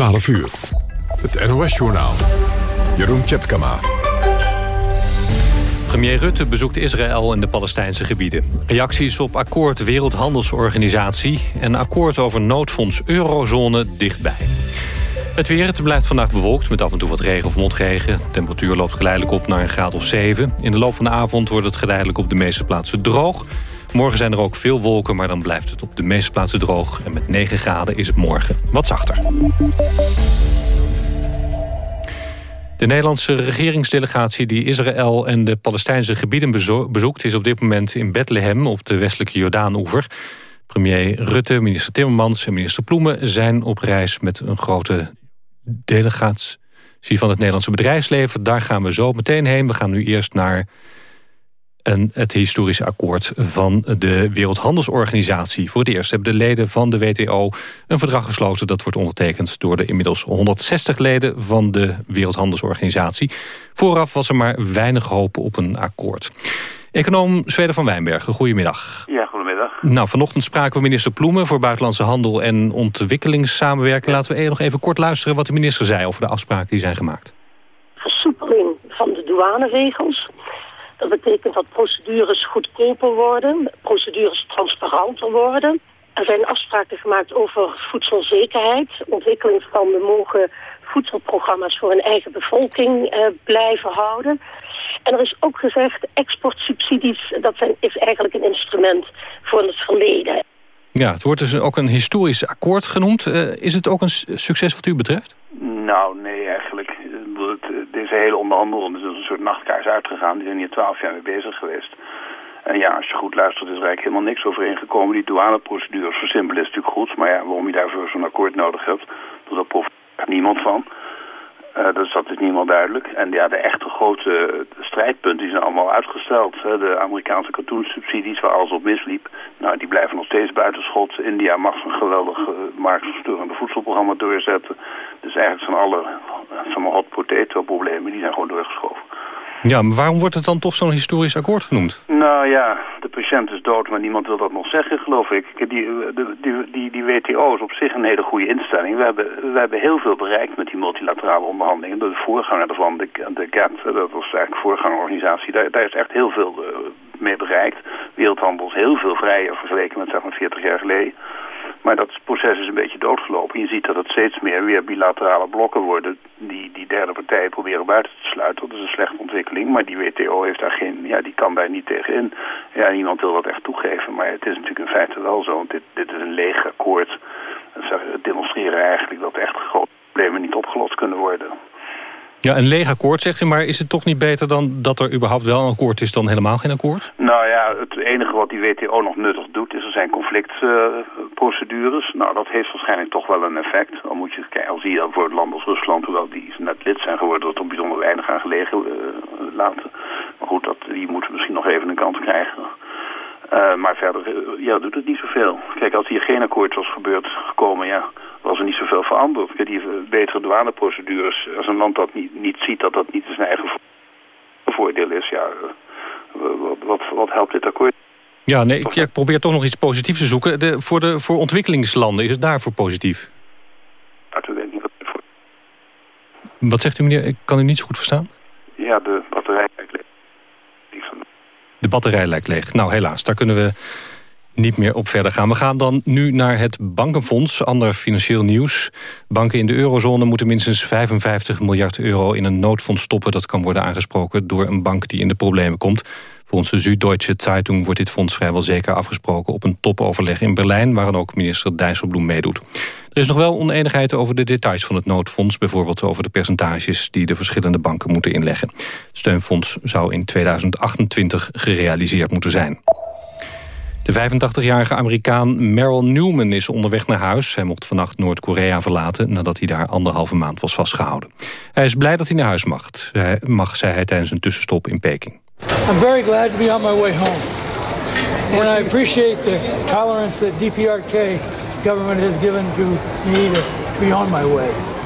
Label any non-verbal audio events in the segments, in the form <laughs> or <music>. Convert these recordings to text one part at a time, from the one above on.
12 uur. Het NOS-journaal. Jeroen Tjepkama. Premier Rutte bezoekt Israël en de Palestijnse gebieden. Reacties op akkoord Wereldhandelsorganisatie... en akkoord over noodfonds Eurozone dichtbij. Het weer, het blijft vandaag bewolkt met af en toe wat regen of motregen. De temperatuur loopt geleidelijk op naar een graad of 7. In de loop van de avond wordt het geleidelijk op de meeste plaatsen droog. Morgen zijn er ook veel wolken, maar dan blijft het op de meeste plaatsen droog. En met 9 graden is het morgen wat zachter. De Nederlandse regeringsdelegatie die Israël en de Palestijnse gebieden bezoekt... is op dit moment in Bethlehem op de westelijke Jordaan-oever. Premier Rutte, minister Timmermans en minister Ploemen zijn op reis met een grote delegatie van het Nederlandse bedrijfsleven. Daar gaan we zo meteen heen. We gaan nu eerst naar een, het historische akkoord van de Wereldhandelsorganisatie. Voor het eerst hebben de leden van de WTO een verdrag gesloten... dat wordt ondertekend door de inmiddels 160 leden van de Wereldhandelsorganisatie. Vooraf was er maar weinig hoop op een akkoord. Econoom Zweden van Wijnbergen, goedemiddag. Ja, goedemiddag. Nou, vanochtend spraken we minister Ploemen voor Buitenlandse Handel en Ontwikkelingssamenwerking. Laten we nog even kort luisteren wat de minister zei over de afspraken die zijn gemaakt. Versoepeling van de douaneregels. Dat betekent dat procedures goedkoper worden, procedures transparanter worden. Er zijn afspraken gemaakt over voedselzekerheid. Ontwikkelingslanden mogen voedselprogramma's voor hun eigen bevolking eh, blijven houden. En er is ook gezegd, exportsubsidies, dat zijn, is eigenlijk een instrument voor het verleden. Ja, het wordt dus ook een historisch akkoord genoemd. Uh, is het ook een succes wat u betreft? Nou, nee, eigenlijk. Deze hele onderhandeling is een soort nachtkaars uitgegaan. Die zijn hier twaalf jaar mee bezig geweest. En ja, als je goed luistert is er eigenlijk helemaal niks overeengekomen. Die douaneprocedures versimpelen is natuurlijk goed. Maar ja, waarom je daarvoor zo'n akkoord nodig hebt, daar profiteert niemand van. Dus dat is niet helemaal duidelijk. En ja, de echte grote strijdpunten die zijn allemaal uitgesteld. De Amerikaanse katoensubsidies waar alles op misliep. Nou, die blijven nog steeds buitenschot. India mag zijn geweldig uh, marktverstorende voedselprogramma doorzetten. Dus eigenlijk zijn alle maar, hot potato problemen, die zijn gewoon doorgeschoven. Ja, maar waarom wordt het dan toch zo'n historisch akkoord genoemd? Nou ja, de patiënt is dood, maar niemand wil dat nog zeggen, geloof ik. Die, die, die, die WTO is op zich een hele goede instelling. We hebben, we hebben heel veel bereikt met die multilaterale onderhandelingen. De voorganger daarvan, de, de GATT, dat was eigenlijk de voorgangerorganisatie, daar, daar is echt heel veel uh, mee bereikt. Wereldhandel is heel veel vrijer vergeleken met zeg maar 40 jaar geleden. Maar dat proces is een beetje doodgelopen. Je ziet dat het steeds meer weer bilaterale blokken worden... die die derde partijen proberen buiten te sluiten. Dat is een slechte ontwikkeling. Maar die WTO heeft daar geen, ja, die kan daar niet tegen in. Ja, niemand wil dat echt toegeven. Maar het is natuurlijk in feite wel zo. Want dit, dit is een leeg akkoord. Het demonstreren eigenlijk dat echt grote problemen niet opgelost kunnen worden. Ja, een leeg akkoord zegt u, maar is het toch niet beter dan dat er überhaupt wel een akkoord is dan helemaal geen akkoord? Nou ja, het enige wat die WTO nog nuttig doet is er zijn conflictprocedures. nou, dat heeft waarschijnlijk toch wel een effect. Al, moet je, al zie je voor het land als Rusland, hoewel die net lid zijn geworden, dat er bijzonder weinig aan gelegen uh, laten. Maar goed, dat, die moeten misschien nog even een kans krijgen. Uh, maar verder uh, ja, doet het niet zoveel. Kijk, als hier geen akkoord was gebeurd, gekomen, ja, was er niet zoveel veranderd. Kijk, die betere douaneprocedures, als een land dat niet, niet ziet dat dat niet zijn eigen voordeel is, ja, wat, helpt dit akkoord? Ja, nee, ik, probeer toch nog iets positiefs te zoeken. De, voor, de, voor ontwikkelingslanden, is het daarvoor positief? Weet niet wat zegt u meneer? Ik kan u niet zo goed verstaan. Ja, de batterij lijkt leeg. De batterij lijkt leeg. Nou, helaas, daar kunnen we niet meer op verder gaan. We gaan dan nu naar het Bankenfonds, ander financieel nieuws. Banken in de eurozone moeten minstens 55 miljard euro in een noodfonds stoppen. Dat kan worden aangesproken door een bank die in de problemen komt. Volgens de Süddeutsche Zeitung wordt dit fonds vrijwel zeker afgesproken... op een topoverleg in Berlijn, waar ook minister Dijsselbloem meedoet. Er is nog wel oneenigheid over de details van het noodfonds... bijvoorbeeld over de percentages die de verschillende banken moeten inleggen. Het steunfonds zou in 2028 gerealiseerd moeten zijn. De 85-jarige Amerikaan Merrill Newman is onderweg naar huis. Hij mocht vannacht Noord-Korea verlaten nadat hij daar anderhalve maand was vastgehouden. Hij is blij dat hij naar huis mag, mag zei hij tijdens een tussenstop in Peking. I'm very glad to be on my way home. And I appreciate the tolerance that DPRK government has given to me to, be on my way.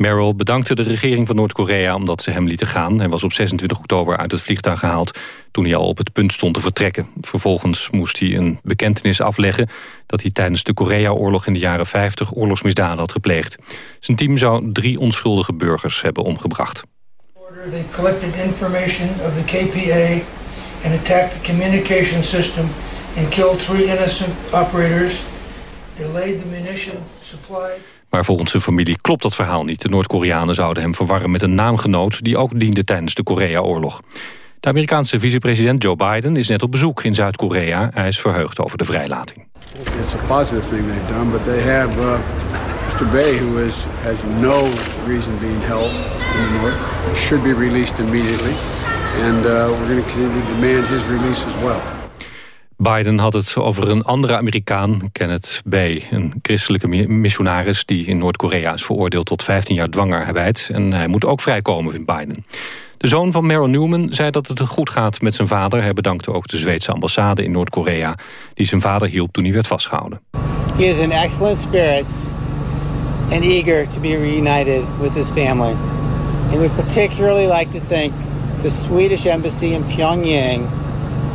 Merrill bedankte de regering van Noord-Korea omdat ze hem lieten gaan. Hij was op 26 oktober uit het vliegtuig gehaald toen hij al op het punt stond te vertrekken. Vervolgens moest hij een bekentenis afleggen dat hij tijdens de Korea-oorlog in de jaren 50 oorlogsmisdaden had gepleegd. Zijn team zou drie onschuldige burgers hebben omgebracht. They collected information of the KPA and attacked the system and killed three innocent operators, delayed the supply. Maar volgens zijn familie klopt dat verhaal niet. De Noord-Koreanen zouden hem verwarren met een naamgenoot... die ook diende tijdens de Korea-oorlog. De Amerikaanse vicepresident Joe Biden is net op bezoek in Zuid-Korea. Hij is verheugd over de vrijlating. It's a positive thing they've done, but they have uh, Mr. Bay, who is, has no reason being held in the north. Should be released immediately, and uh, we're going to continue to demand his release as well. Biden had het over een andere Amerikaan, Kenneth B., een christelijke missionaris die in Noord-Korea is veroordeeld tot 15 jaar dwangarbeid. En hij moet ook vrijkomen, vindt Biden. De zoon van Meryl Newman zei dat het goed gaat met zijn vader. Hij bedankte ook de Zweedse ambassade in Noord-Korea... die zijn vader hielp toen hij werd vastgehouden. He is in excellent spirits and eager to be reunited with his family. And we particularly like to thank the Swedish embassy in Pyongyang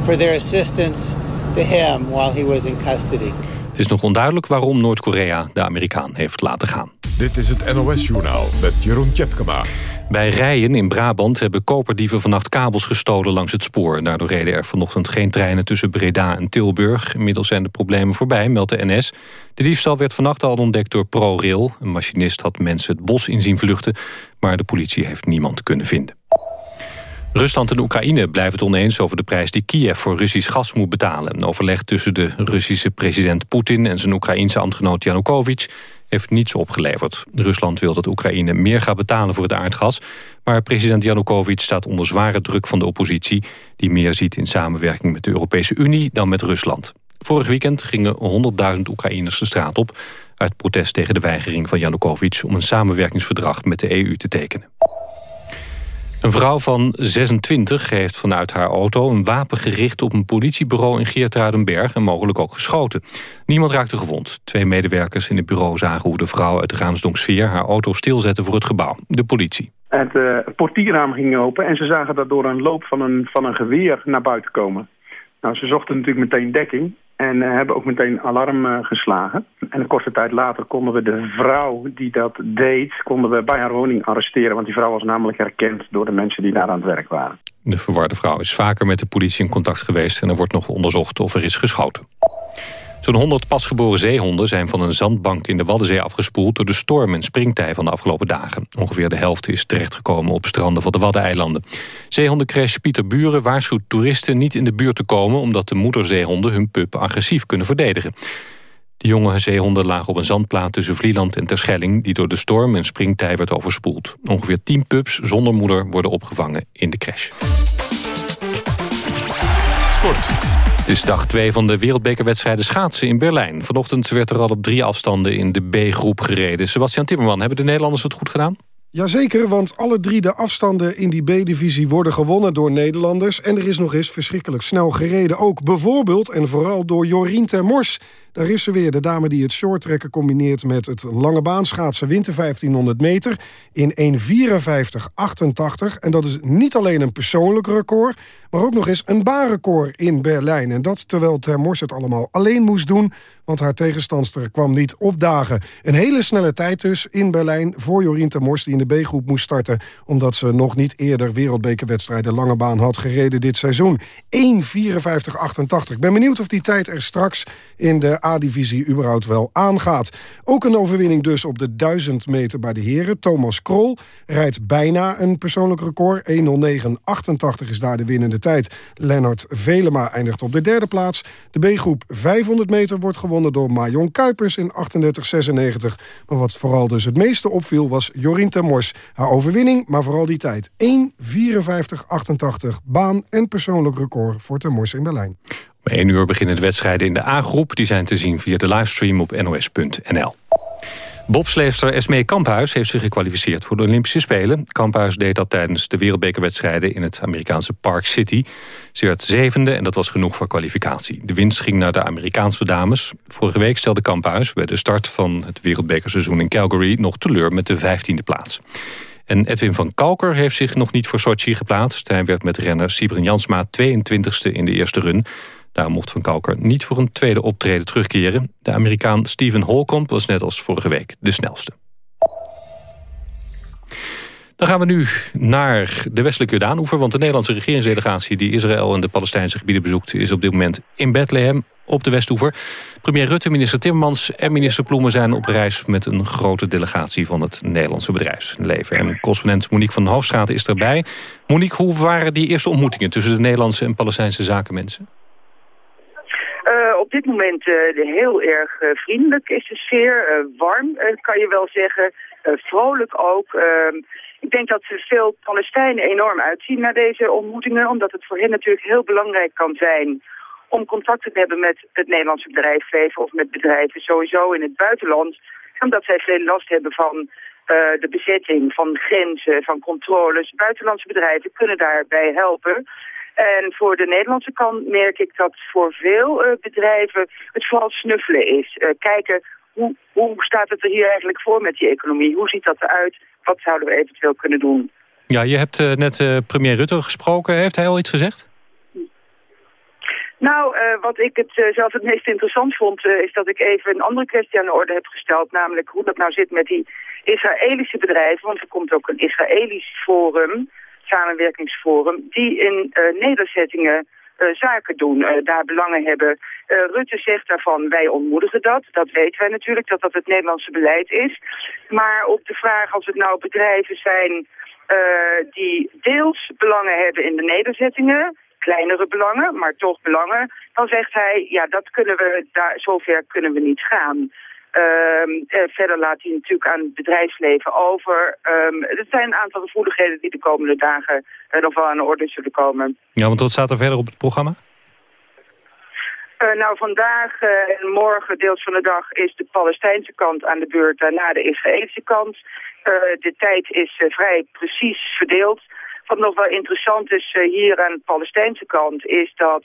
for their assistance to him while he was in custody. Het is nog onduidelijk waarom Noord-Korea de Amerikaan heeft laten gaan. Dit is het NOS-journaal met Jeroen Tjepkema. Bij Rijen in Brabant hebben koperdieven vannacht kabels gestolen langs het spoor. Daardoor reden er vanochtend geen treinen tussen Breda en Tilburg. Inmiddels zijn de problemen voorbij, meldt de NS. De diefstal werd vannacht al ontdekt door ProRail. Een machinist had mensen het bos in zien vluchten... maar de politie heeft niemand kunnen vinden. Rusland en Oekraïne blijven het oneens over de prijs die Kiev voor Russisch gas moet betalen. Een overleg tussen de Russische president Poetin en zijn Oekraïense ambtgenoot Janukovic heeft niets opgeleverd. Rusland wil dat Oekraïne meer gaat betalen voor het aardgas... maar president Janukovic staat onder zware druk van de oppositie... die meer ziet in samenwerking met de Europese Unie dan met Rusland. Vorig weekend gingen 100.000 Oekraïners de straat op... uit protest tegen de weigering van Janukovic... om een samenwerkingsverdrag met de EU te tekenen. Een vrouw van 26 heeft vanuit haar auto een wapen gericht op een politiebureau in Geertruidenberg en mogelijk ook geschoten. Niemand raakte gewond. Twee medewerkers in het bureau zagen hoe de vrouw uit de Raamsdonksfeer haar auto stilzette voor het gebouw. De politie. Het uh, portierraam ging open en ze zagen dat door een loop van een, van een geweer naar buiten komen. Nou, ze zochten natuurlijk meteen dekking. En uh, hebben ook meteen alarm uh, geslagen. En een korte tijd later konden we de vrouw die dat deed... konden we bij haar woning arresteren. Want die vrouw was namelijk herkend door de mensen die daar aan het werk waren. De verwarde vrouw is vaker met de politie in contact geweest... en er wordt nog onderzocht of er is geschoten. Zo'n 100 pasgeboren zeehonden zijn van een zandbank in de Waddenzee afgespoeld... door de storm en springtij van de afgelopen dagen. Ongeveer de helft is terechtgekomen op stranden van de Waddeneilanden. Zeehondencrash Pieter Buren waarschuwt toeristen niet in de buurt te komen... omdat de moederzeehonden hun pup agressief kunnen verdedigen. De jonge zeehonden lagen op een zandplaat tussen Vlieland en Terschelling... die door de storm en springtij werd overspoeld. Ongeveer 10 pups zonder moeder worden opgevangen in de crash. Sport. Het is dag 2 van de wereldbekerwedstrijden schaatsen in Berlijn. Vanochtend werd er al op drie afstanden in de B-groep gereden. Sebastian Timmerman, hebben de Nederlanders het goed gedaan? Jazeker, want alle drie de afstanden in die B-divisie worden gewonnen door Nederlanders. En er is nog eens verschrikkelijk snel gereden. Ook bijvoorbeeld en vooral door Jorien Termors. Daar is ze weer, de dame die het shorttrekken combineert met het lange baanschaatsen winter 1500 meter in 1.54.88. En dat is niet alleen een persoonlijk record, maar ook nog eens een baanrecord in Berlijn. En dat terwijl Termors het allemaal alleen moest doen, want haar tegenstandster kwam niet opdagen. Een hele snelle tijd dus in Berlijn voor Jorien Termors... die in de B-groep moest starten... omdat ze nog niet eerder wereldbekerwedstrijden lange baan had gereden dit seizoen. 1.54.88. Ik ben benieuwd of die tijd er straks in de A-divisie überhaupt wel aangaat. Ook een overwinning dus op de 1000 meter bij de heren. Thomas Krol rijdt bijna een persoonlijk record. 1.09.88 is daar de winnende tijd. Lennart Velema eindigt op de derde plaats. De B-groep 500 meter wordt gewonnen door Marion Kuipers in 38.96. Maar wat vooral dus het meeste opviel was Jorien Termors. Haar overwinning, maar vooral die tijd. 1.54.88 baan en persoonlijk record voor Termors in Berlijn. Om 1 uur beginnen de wedstrijden in de A-groep. Die zijn te zien via de livestream op nos.nl. Bobsleefster Esmee Kamphuis heeft zich gekwalificeerd voor de Olympische Spelen. Kamphuis deed dat tijdens de wereldbekerwedstrijden in het Amerikaanse Park City. Ze werd zevende en dat was genoeg voor kwalificatie. De winst ging naar de Amerikaanse dames. Vorige week stelde Kamphuis bij de start van het wereldbekerseizoen in Calgary... nog teleur met de vijftiende plaats. En Edwin van Kalker heeft zich nog niet voor Sochi geplaatst. Hij werd met renner Sibren Jansma 22e in de eerste run. Daar mocht Van Kalker niet voor een tweede optreden terugkeren. De Amerikaan Steven Holcomb was net als vorige week de snelste. Dan gaan we nu naar de westelijke Jordaanoever... want de Nederlandse regeringsdelegatie die Israël en de Palestijnse gebieden bezoekt... is op dit moment in Bethlehem op de Westhoever. Premier Rutte, minister Timmermans en minister Ploemen zijn op reis... met een grote delegatie van het Nederlandse bedrijfsleven. En correspondent Monique van Hoofdstraat is erbij. Monique, hoe waren die eerste ontmoetingen... tussen de Nederlandse en Palestijnse zakenmensen? Op dit moment uh, heel erg uh, vriendelijk is de sfeer. warm, kan je wel zeggen. vrolijk ook. Ehm, ik denk dat veel Palestijnen enorm uitzien naar deze ontmoetingen. Omdat het voor hen natuurlijk heel belangrijk kan zijn om contact te hebben met het Nederlandse bedrijfsleven of met bedrijven sowieso in het buitenland. Omdat zij veel last hebben van de bezetting, van grenzen, van controles. Buitenlandse bedrijven kunnen daarbij helpen. En voor de Nederlandse kant merk ik dat voor veel uh, bedrijven het vooral snuffelen is. Uh, kijken, hoe, hoe staat het er hier eigenlijk voor met die economie? Hoe ziet dat eruit? Wat zouden we eventueel kunnen doen? Ja, je hebt uh, net premier Rutte gesproken. Heeft hij al iets gezegd? Nou, uh, wat ik het uh, zelf het meest interessant vond... Uh, is dat ik even een andere kwestie aan de orde heb gesteld. Namelijk hoe dat nou zit met die Israëlische bedrijven. Want er komt ook een Israëlisch forum samenwerkingsforum, die in uh, nederzettingen uh, zaken doen, uh, daar belangen hebben. Rutte zegt daarvan, wij ontmoedigen dat. Dat weten wij natuurlijk, dat dat het Nederlandse beleid is. Maar op de vraag als het nou bedrijven zijn die deels belangen hebben in de nederzettingen kleinere belangen, maar toch belangen, dan zegt hij, ja, dat kunnen we, daar, zover kunnen we niet gaan. Um, verder laat hij natuurlijk aan het bedrijfsleven over. Um, er zijn een aantal gevoeligheden die de komende dagen uh, nog wel aan de orde zullen komen. Ja, want wat staat er verder op het programma? Uh, nou, vandaag en morgen, deels van de dag, is de Palestijnse kant aan de beurt. Daarna de Israëlische kant. de tijd is vrij precies verdeeld. Wat nog wel interessant is hier aan de Palestijnse kant... is dat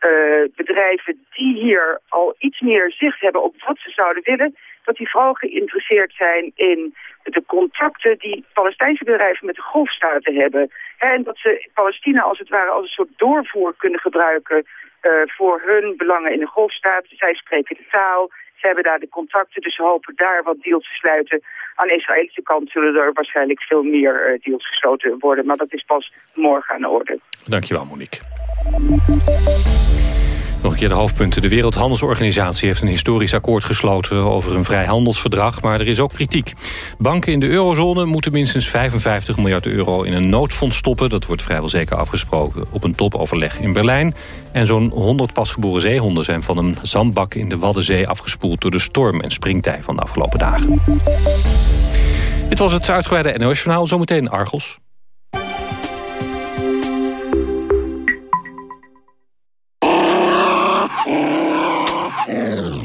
uh, bedrijven die hier al iets meer zicht hebben op wat ze zouden willen, dat die vooral geïnteresseerd zijn in de contacten die Palestijnse bedrijven met de golfstaten hebben. En dat ze Palestina als het ware als een soort doorvoer kunnen gebruiken uh, voor hun belangen in de golfstaten. Zij spreken de taal, ze hebben daar de contacten, dus ze hopen daar wat deals te sluiten. Aan de Israëlische kant zullen er waarschijnlijk veel meer uh, deals gesloten worden, maar dat is pas morgen aan de orde. Dankjewel Monique. Nog een keer de hoofdpunten. De Wereldhandelsorganisatie heeft een historisch akkoord gesloten over een vrijhandelsverdrag, maar er is ook kritiek. Banken in de eurozone moeten minstens 55 miljard euro in een noodfonds stoppen. Dat wordt vrijwel zeker afgesproken op een topoverleg in Berlijn. En zo'n 100 pasgeboren zeehonden zijn van een zandbak in de Waddenzee afgespoeld door de storm en springtij van de afgelopen dagen. Dit was het uitgebreide NOS-journaal. Zometeen Argos.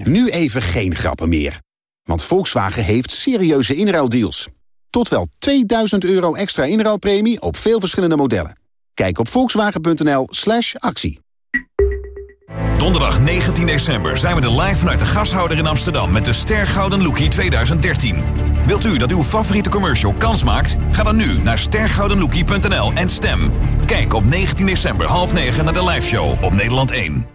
Nu even geen grappen meer. Want Volkswagen heeft serieuze inruildeals. Tot wel 2000 euro extra inruilpremie op veel verschillende modellen. Kijk op volkswagen.nl slash actie. Donderdag 19 december zijn we er live vanuit de gashouder in Amsterdam... met de Ster Gouden Lookie 2013. Wilt u dat uw favoriete commercial kans maakt? Ga dan nu naar stergoudenlookie.nl en stem. Kijk op 19 december half 9 naar de liveshow op Nederland 1.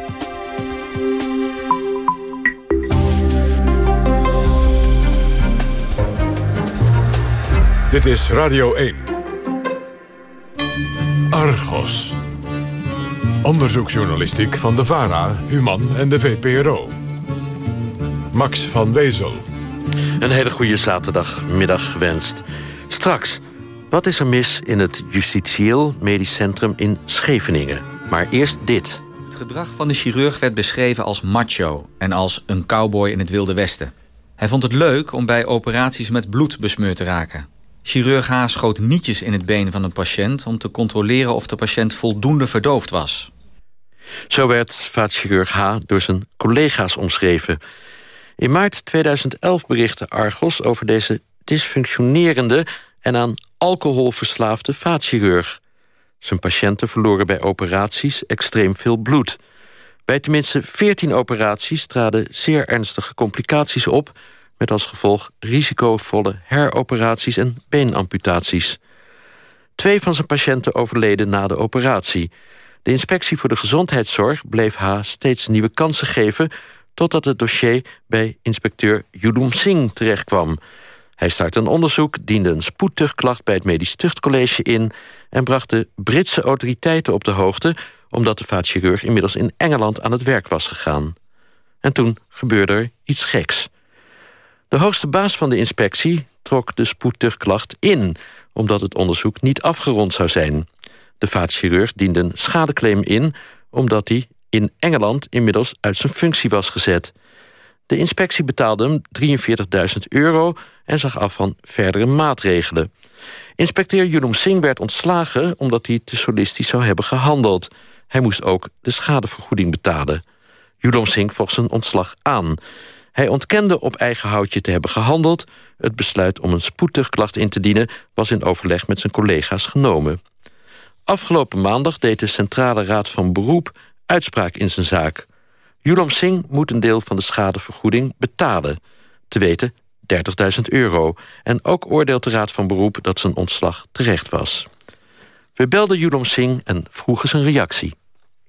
Dit is Radio 1. Argos. Onderzoeksjournalistiek van de VARA, Human en de VPRO. Max van Wezel. Een hele goede zaterdagmiddag gewenst. Straks, Wat is er mis in het Justitieel Medisch Centrum in Scheveningen? Maar eerst dit. Het gedrag van de chirurg werd beschreven als macho... en als een cowboy in het Wilde Westen. Hij vond het leuk om bij operaties met bloed besmeurd te raken. Chirurg H. schoot nietjes in het been van een patiënt... om te controleren of de patiënt voldoende verdoofd was. Zo werd vaatchirurg H. door zijn collega's omschreven. In maart 2011 berichtte Argos over deze dysfunctionerende... en aan alcohol verslaafde vaatchirurg. Zijn patiënten verloren bij operaties extreem veel bloed. Bij tenminste 14 operaties traden zeer ernstige complicaties op... met als gevolg risicovolle heroperaties en beenamputaties. Twee van zijn patiënten overleden na de operatie. De inspectie voor de gezondheidszorg bleef H steeds nieuwe kansen geven... totdat het dossier bij inspecteur Yudum Singh terechtkwam... Hij startte een onderzoek, diende een spoedtuchtklacht bij het Medisch Tuchtcollege in... en bracht de Britse autoriteiten op de hoogte... omdat de vaatchirurg inmiddels in Engeland aan het werk was gegaan. En toen gebeurde er iets geks. De hoogste baas van de inspectie trok de spoedtuchtklacht in... omdat het onderzoek niet afgerond zou zijn. De vaatchirurg diende een schadeclaim in... omdat hij in Engeland inmiddels uit zijn functie was gezet... De inspectie betaalde hem 43.000 euro en zag af van verdere maatregelen. Inspecteur Yulum Singh werd ontslagen omdat hij te solistisch zou hebben gehandeld. Hij moest ook de schadevergoeding betalen. Yulum Singh vocht zijn ontslag aan. Hij ontkende op eigen houtje te hebben gehandeld. Het besluit om een spoedtuchtklacht in te dienen... was in overleg met zijn collega's genomen. Afgelopen maandag deed de Centrale Raad van Beroep uitspraak in zijn zaak. Yulam Singh moet een deel van de schadevergoeding betalen. Te weten 30.000 euro. En ook oordeelt de Raad van Beroep dat zijn ontslag terecht was. We belden Yulam Singh en vroegen zijn reactie.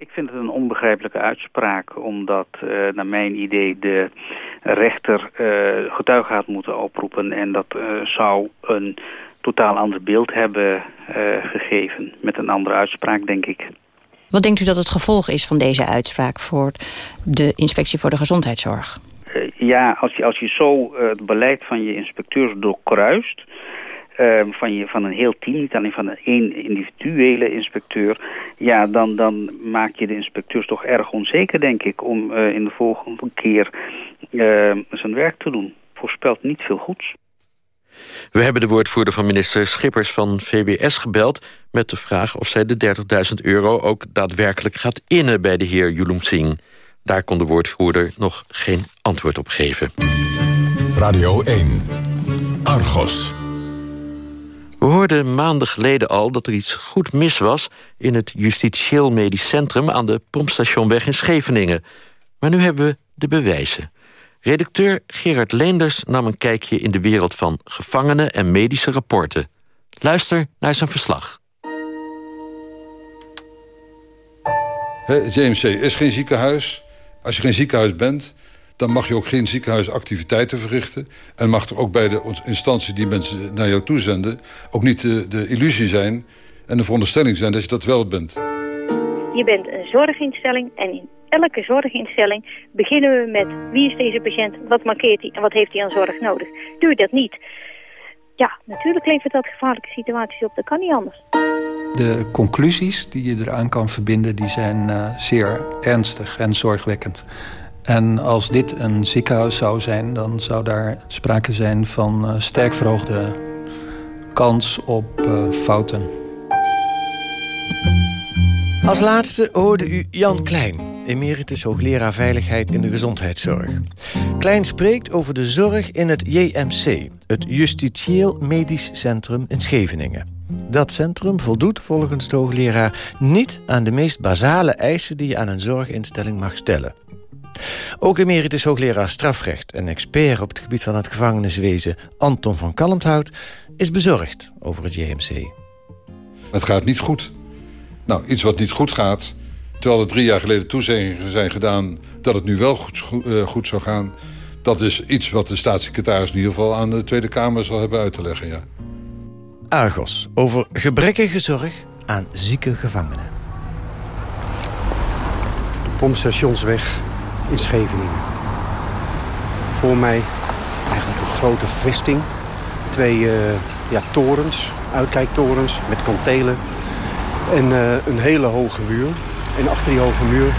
Ik vind het een onbegrijpelijke uitspraak... omdat, uh, naar mijn idee, de rechter uh, getuigen had moeten oproepen... en dat uh, zou een totaal ander beeld hebben gegeven. Met een andere uitspraak, denk ik. Wat denkt u dat het gevolg is van deze uitspraak... voor de Inspectie voor de Gezondheidszorg? Ja, als je, als je zo het beleid van je inspecteurs doorkruist... Uh, van, je, van een heel team, niet alleen van een één individuele inspecteur... ja, dan, dan maak je de inspecteurs toch erg onzeker, denk ik... om in de volgende keer zijn werk te doen. Voorspelt niet veel goeds. We hebben de woordvoerder van minister Schippers van VWS gebeld... met de vraag of zij de 30.000 euro ook daadwerkelijk gaat innen bij de heer Yulum Singh. Daar kon de woordvoerder nog geen antwoord op geven. Radio 1. Argos. We hoorden maanden geleden al dat er iets goed mis was... in het Justitieel Medisch Centrum aan de Pompstationweg in Scheveningen. Maar nu hebben we de bewijzen. Redacteur Gerard Leenders nam een kijkje in de wereld van gevangenen en medische rapporten. Luister naar zijn verslag. Het JMC is geen ziekenhuis. Als je geen ziekenhuis bent, dan mag je ook geen ziekenhuisactiviteiten verrichten. En mag er ook bij de instantie die mensen naar jou toezenden... ook niet de, de illusie zijn en de veronderstelling zijn dat je dat wel bent. Je bent een zorginstelling en in elke zorginstelling beginnen we met wie is deze patiënt, wat markeert hij en wat heeft hij aan zorg nodig. Doe je dat niet, ja, natuurlijk levert dat gevaarlijke situaties op. Dat kan niet anders. De conclusies die je eraan kan verbinden, die zijn uh, zeer ernstig en zorgwekkend. En als dit een ziekenhuis zou zijn, dan zou daar sprake zijn van uh, sterk verhoogde kans op uh, fouten. Als laatste hoorde u Jan Klein, emeritus hoogleraar veiligheid in de gezondheidszorg. Klein spreekt over de zorg in het JMC, het Justitieel Medisch Centrum in Scheveningen. Dat centrum voldoet volgens de hoogleraar niet aan de meest basale eisen die je aan een zorginstelling mag stellen. Ook emeritus hoogleraar strafrecht en expert op het gebied van het gevangeniswezen Anton van Kalmthout is bezorgd over het JMC. Het gaat niet goed. Nou, iets wat niet goed gaat... terwijl er drie jaar geleden toezeggingen zijn gedaan... dat het nu wel goed, uh, goed zou gaan... dat is iets wat de staatssecretaris in ieder geval aan de Tweede Kamer zal hebben uit te leggen, ja. Argos, over gebrekkige zorg aan zieke gevangenen. De Pompstationsweg in Scheveningen. Voor mij eigenlijk een grote vesting. Twee uh, ja, torens uitkijktorens met kantelen en een hele hoge muur. En achter die hoge muur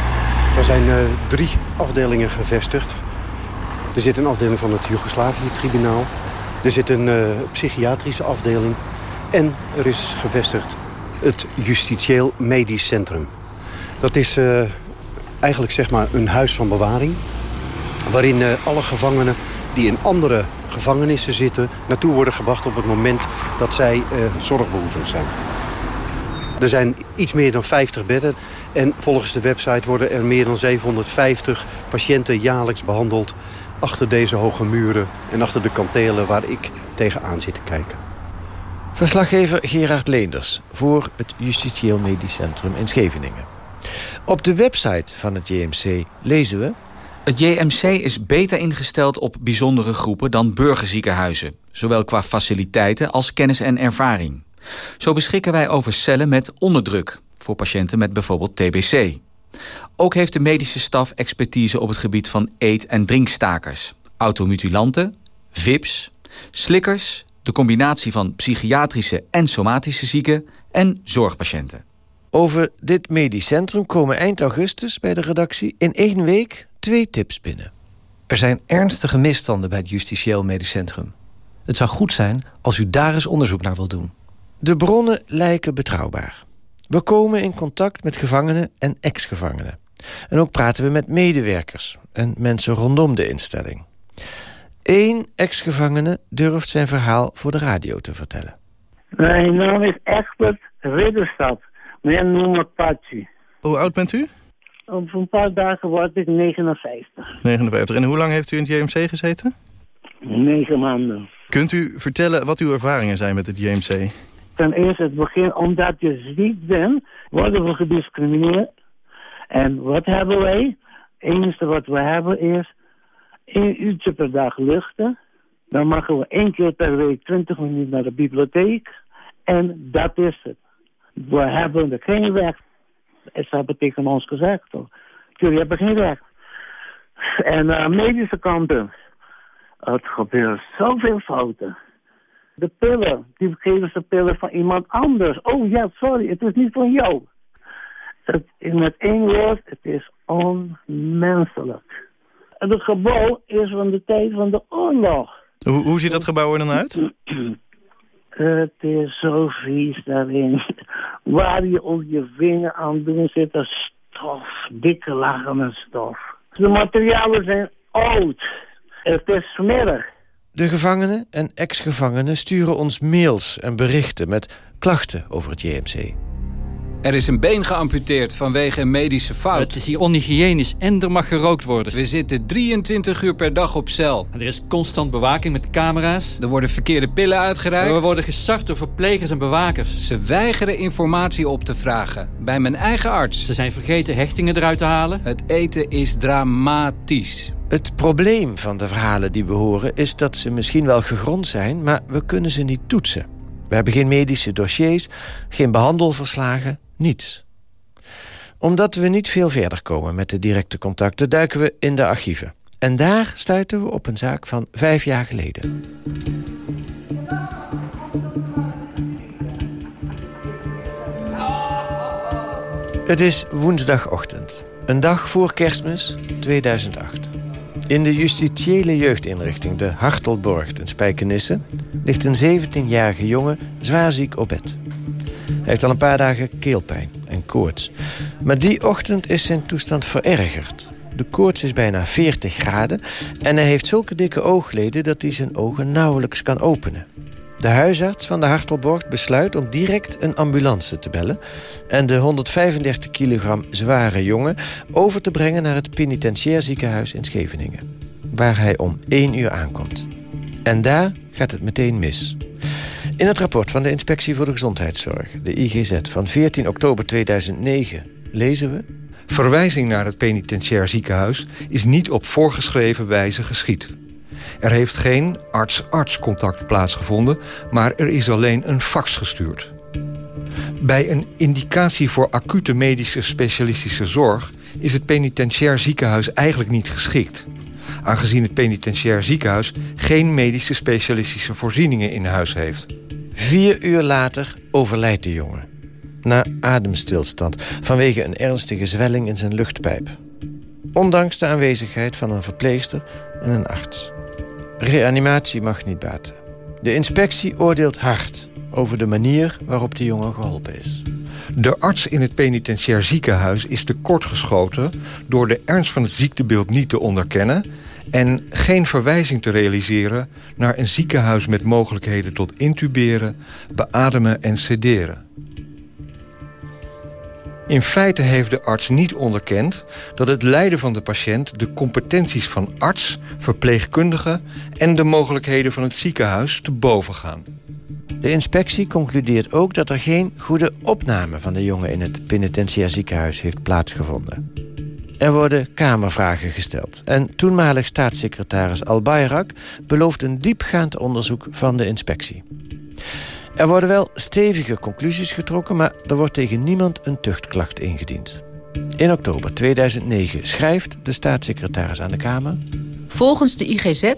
daar zijn drie afdelingen gevestigd. Er zit een afdeling van het Joegoslavië-tribunaal. Er zit een psychiatrische afdeling. En er is gevestigd het Justitieel Medisch Centrum. Dat is eigenlijk zeg maar een huis van bewaring... waarin alle gevangenen die in andere gevangenissen zitten... naartoe worden gebracht op het moment dat zij uh, zorgbehoevend zijn. Er zijn iets meer dan 50 bedden. En volgens de website worden er meer dan 750 patiënten jaarlijks behandeld... achter deze hoge muren en achter de kantelen waar ik tegenaan zit te kijken. Verslaggever Gerard Leenders voor het Justitieel Medisch Centrum in Scheveningen. Op de website van het JMC lezen we... Het JMC is beter ingesteld op bijzondere groepen dan burgerziekenhuizen. Zowel qua faciliteiten als kennis en ervaring. Zo beschikken wij over cellen met onderdruk. Voor patiënten met bijvoorbeeld TBC. Ook heeft de medische staf expertise op het gebied van eet- en drinkstakers. Automutilanten, VIPs, slikkers... de combinatie van psychiatrische en somatische zieken... en zorgpatiënten. Over dit medisch centrum komen eind augustus bij de redactie... in één week twee tips binnen. Er zijn ernstige misstanden bij het Justitieel Medisch Centrum. Het zou goed zijn als u daar eens onderzoek naar wilt doen. De bronnen lijken betrouwbaar. We komen in contact met gevangenen en ex-gevangenen. En ook praten we met medewerkers en mensen rondom de instelling. Eén ex-gevangene durft zijn verhaal voor de radio te vertellen. Mijn naam is Egbert Ridderstad. Men noemt me Patsy. Hoe oud bent u? Op een paar dagen word ik 59. 59. En hoe lang heeft u in het JMC gezeten? Negen maanden. Kunt u vertellen wat uw ervaringen zijn met het JMC? Ten eerste het begin, omdat je ziek bent, worden we gediscrimineerd. En wat hebben wij? Het enige wat we hebben is één uurtje per dag luchten. Dan mogen we één keer per week 20 minuten naar de bibliotheek. En dat is het. We hebben geen werk. Ze hebben tegen ons gezegd. Toch? Jullie hebben geen werk. En uh, medische kanten. Het gebeurt zoveel fouten. De pillen, die geven ze pillen van iemand anders. Oh ja, sorry, het is niet van jou. Het is met één woord, het is onmenselijk. En het gebouw is van de tijd van de oorlog. Hoe, hoe ziet dat gebouw er dan uit? <clears throat> Het is zo vies daarin. Waar je ook je vinger aan doet zit er stof. Dikke lagen stof. De materialen zijn oud. Het is smerig. De gevangenen en ex-gevangenen sturen ons mails en berichten met klachten over het JMC. Er is een been geamputeerd vanwege een medische fout. Het is hier onhygiënisch en er mag gerookt worden. We zitten 23 uur per dag op cel. Er is constant bewaking met camera's. Er worden verkeerde pillen uitgereikt. We worden gestart door verplegers en bewakers. Ze weigeren informatie op te vragen. Bij mijn eigen arts. Ze zijn vergeten hechtingen eruit te halen. Het eten is dramatisch. Het probleem van de verhalen die we horen is dat ze misschien wel gegrond zijn... maar we kunnen ze niet toetsen. We hebben geen medische dossiers, geen behandelverslagen, niets. Omdat we niet veel verder komen met de directe contacten... duiken we in de archieven. En daar stuiten we op een zaak van vijf jaar geleden. Het is woensdagochtend. Een dag voor kerstmis 2008. In de justitiële jeugdinrichting de Hartelborg in Spijkenisse... ligt een 17-jarige jongen zwaar ziek op bed. Hij heeft al een paar dagen keelpijn en koorts. Maar die ochtend is zijn toestand verergerd. De koorts is bijna 40 graden en hij heeft zulke dikke oogleden... dat hij zijn ogen nauwelijks kan openen. De huisarts van de Hartelborg besluit om direct een ambulance te bellen... en de 135 kilogram zware jongen over te brengen... naar het penitentiair ziekenhuis in Scheveningen. Waar hij om 1 uur aankomt. En daar gaat het meteen mis. In het rapport van de Inspectie voor de Gezondheidszorg, de IGZ, van 14 oktober 2009 lezen we... Verwijzing naar het penitentiair ziekenhuis is niet op voorgeschreven wijze geschied. Er heeft geen arts-arts contact plaatsgevonden, maar er is alleen een fax gestuurd. Bij een indicatie voor acute medische specialistische zorg is het penitentiair ziekenhuis eigenlijk niet geschikt. Aangezien het penitentiair ziekenhuis geen medische specialistische voorzieningen in huis heeft. Vier uur later overlijdt de jongen. Na ademstilstand vanwege een ernstige zwelling in zijn luchtpijp. Ondanks de aanwezigheid van een verpleegster en een arts. Reanimatie mag niet baten. De inspectie oordeelt hard over de manier waarop de jongen geholpen is. De arts in het penitentiair ziekenhuis is tekortgeschoten... door de ernst van het ziektebeeld niet te onderkennen... en geen verwijzing te realiseren naar een ziekenhuis... met mogelijkheden tot intuberen, beademen en sederen. In feite heeft de arts niet onderkend dat het lijden van de patiënt... de competenties van arts, verpleegkundige... en de mogelijkheden van het ziekenhuis te boven gaan. De inspectie concludeert ook dat er geen goede opname van de jongen in het penitentiair ziekenhuis heeft plaatsgevonden. Er worden kamervragen gesteld en toenmalig staatssecretaris Al Bayrak belooft een diepgaand onderzoek van de inspectie. Er worden wel stevige conclusies getrokken, maar er wordt tegen niemand een tuchtklacht ingediend. In oktober 2009 schrijft de staatssecretaris aan de Kamer... Volgens de IGZ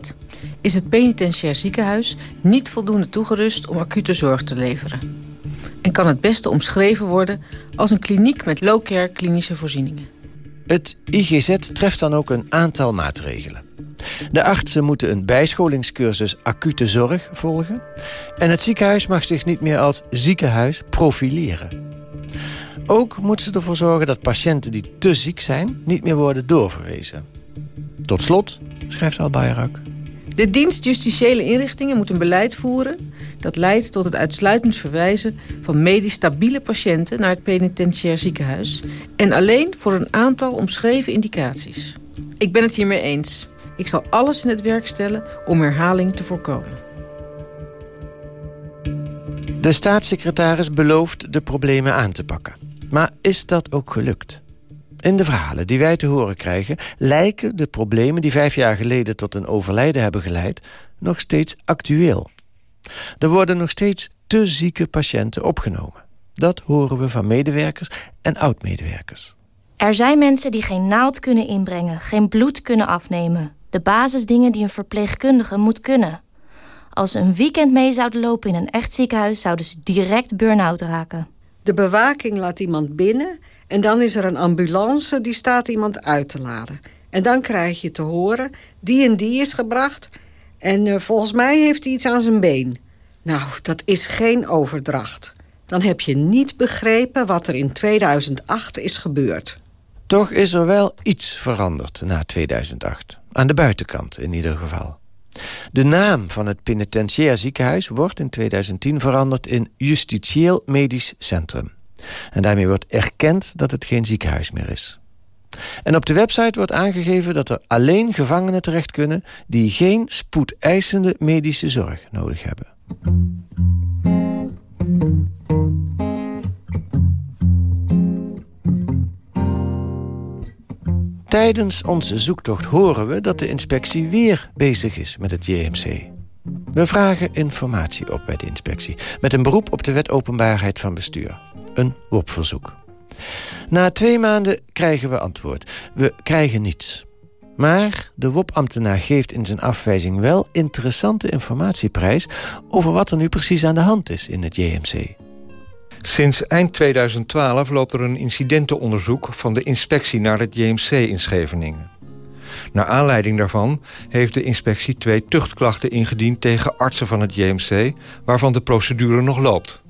is het penitentiair ziekenhuis niet voldoende toegerust om acute zorg te leveren. En kan het beste omschreven worden als een kliniek met low-care klinische voorzieningen. Het IGZ treft dan ook een aantal maatregelen. De artsen moeten een bijscholingscursus acute zorg volgen... en het ziekenhuis mag zich niet meer als ziekenhuis profileren. Ook moeten ze ervoor zorgen dat patiënten die te ziek zijn... niet meer worden doorverwezen. Tot slot, schrijft Al Bayrak... De dienst justitiële inrichtingen moet een beleid voeren... dat leidt tot het uitsluitend verwijzen van medisch stabiele patiënten... naar het penitentiair ziekenhuis... en alleen voor een aantal omschreven indicaties. Ik ben het hiermee eens. Ik zal alles in het werk stellen om herhaling te voorkomen. De staatssecretaris belooft de problemen aan te pakken. Maar is dat ook gelukt? In de verhalen die wij te horen krijgen... lijken de problemen die vijf jaar geleden tot een overlijden hebben geleid... nog steeds actueel. Er worden nog steeds te zieke patiënten opgenomen. Dat horen we van medewerkers en oud-medewerkers. Er zijn mensen die geen naald kunnen inbrengen, geen bloed kunnen afnemen. De basisdingen die een verpleegkundige moet kunnen. Als ze een weekend mee zouden lopen in een echt ziekenhuis... zouden ze direct burn-out raken. De bewaking laat iemand binnen en dan is er een ambulance die staat iemand uit te laden. En dan krijg je te horen, die en die is gebracht... en uh, volgens mij heeft hij iets aan zijn been. Nou, dat is geen overdracht. Dan heb je niet begrepen wat er in 2008 is gebeurd. Toch is er wel iets veranderd na 2008. Aan de buitenkant in ieder geval. De naam van het penitentiair ziekenhuis wordt in 2010 veranderd in Justitieel Medisch Centrum. En daarmee wordt erkend dat het geen ziekenhuis meer is. En op de website wordt aangegeven dat er alleen gevangenen terecht kunnen... die geen spoedeisende medische zorg nodig hebben. Tijdens onze zoektocht horen we dat de inspectie weer bezig is met het JMC. We vragen informatie op bij de inspectie... met een beroep op de wet openbaarheid van bestuur. Een WOP-verzoek. Na twee maanden krijgen we antwoord. We krijgen niets. Maar de WOP-ambtenaar geeft in zijn afwijzing wel interessante informatieprijs... over wat er nu precies aan de hand is in het JMC. Sinds eind 2012 loopt er een incidentenonderzoek... van de inspectie naar het JMC in Scheveningen. Naar aanleiding daarvan heeft de inspectie twee tuchtklachten ingediend... tegen artsen van het JMC, waarvan de procedure nog loopt.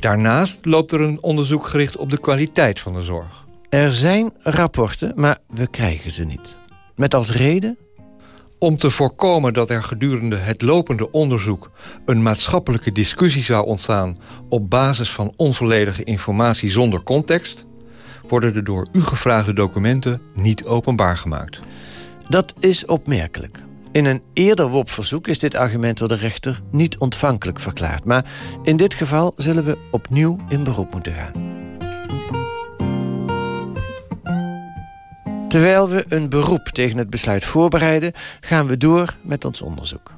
Daarnaast loopt er een onderzoek gericht op de kwaliteit van de zorg. Er zijn rapporten, maar we krijgen ze niet. Met als reden om te voorkomen dat er gedurende het lopende onderzoek... een maatschappelijke discussie zou ontstaan... op basis van onvolledige informatie zonder context... worden de door u gevraagde documenten niet openbaar gemaakt. Dat is opmerkelijk. In een eerder WOP-verzoek is dit argument door de rechter niet ontvankelijk verklaard. Maar in dit geval zullen we opnieuw in beroep moeten gaan. Terwijl we een beroep tegen het besluit voorbereiden... gaan we door met ons onderzoek.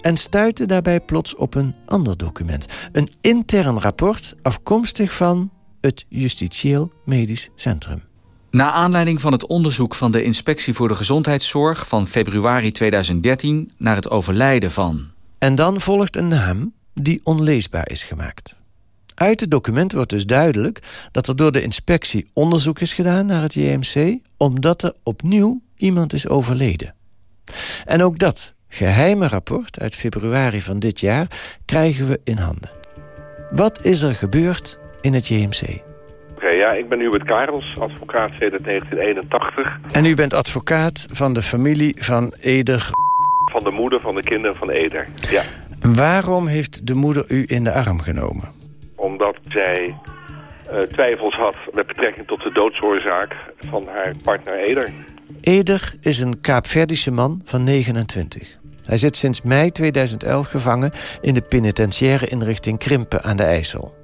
En stuiten daarbij plots op een ander document. Een intern rapport afkomstig van het Justitieel Medisch Centrum. Na aanleiding van het onderzoek van de Inspectie voor de Gezondheidszorg... van februari 2013 naar het overlijden van... En dan volgt een naam die onleesbaar is gemaakt. Uit het document wordt dus duidelijk dat er door de inspectie onderzoek is gedaan naar het JMC... omdat er opnieuw iemand is overleden. En ook dat geheime rapport uit februari van dit jaar krijgen we in handen. Wat is er gebeurd in het JMC? Ja, ik ben Hubert Karels, advocaat sinds 1981. En u bent advocaat van de familie van Eder... Van de moeder van de kinderen van Eder, ja. Waarom heeft de moeder u in de arm genomen? Omdat zij uh, twijfels had met betrekking tot de doodsoorzaak van haar partner Eder. Eder is een Kaapverdische man van 29. Hij zit sinds mei 2011 gevangen in de penitentiaire inrichting Krimpen aan de IJssel.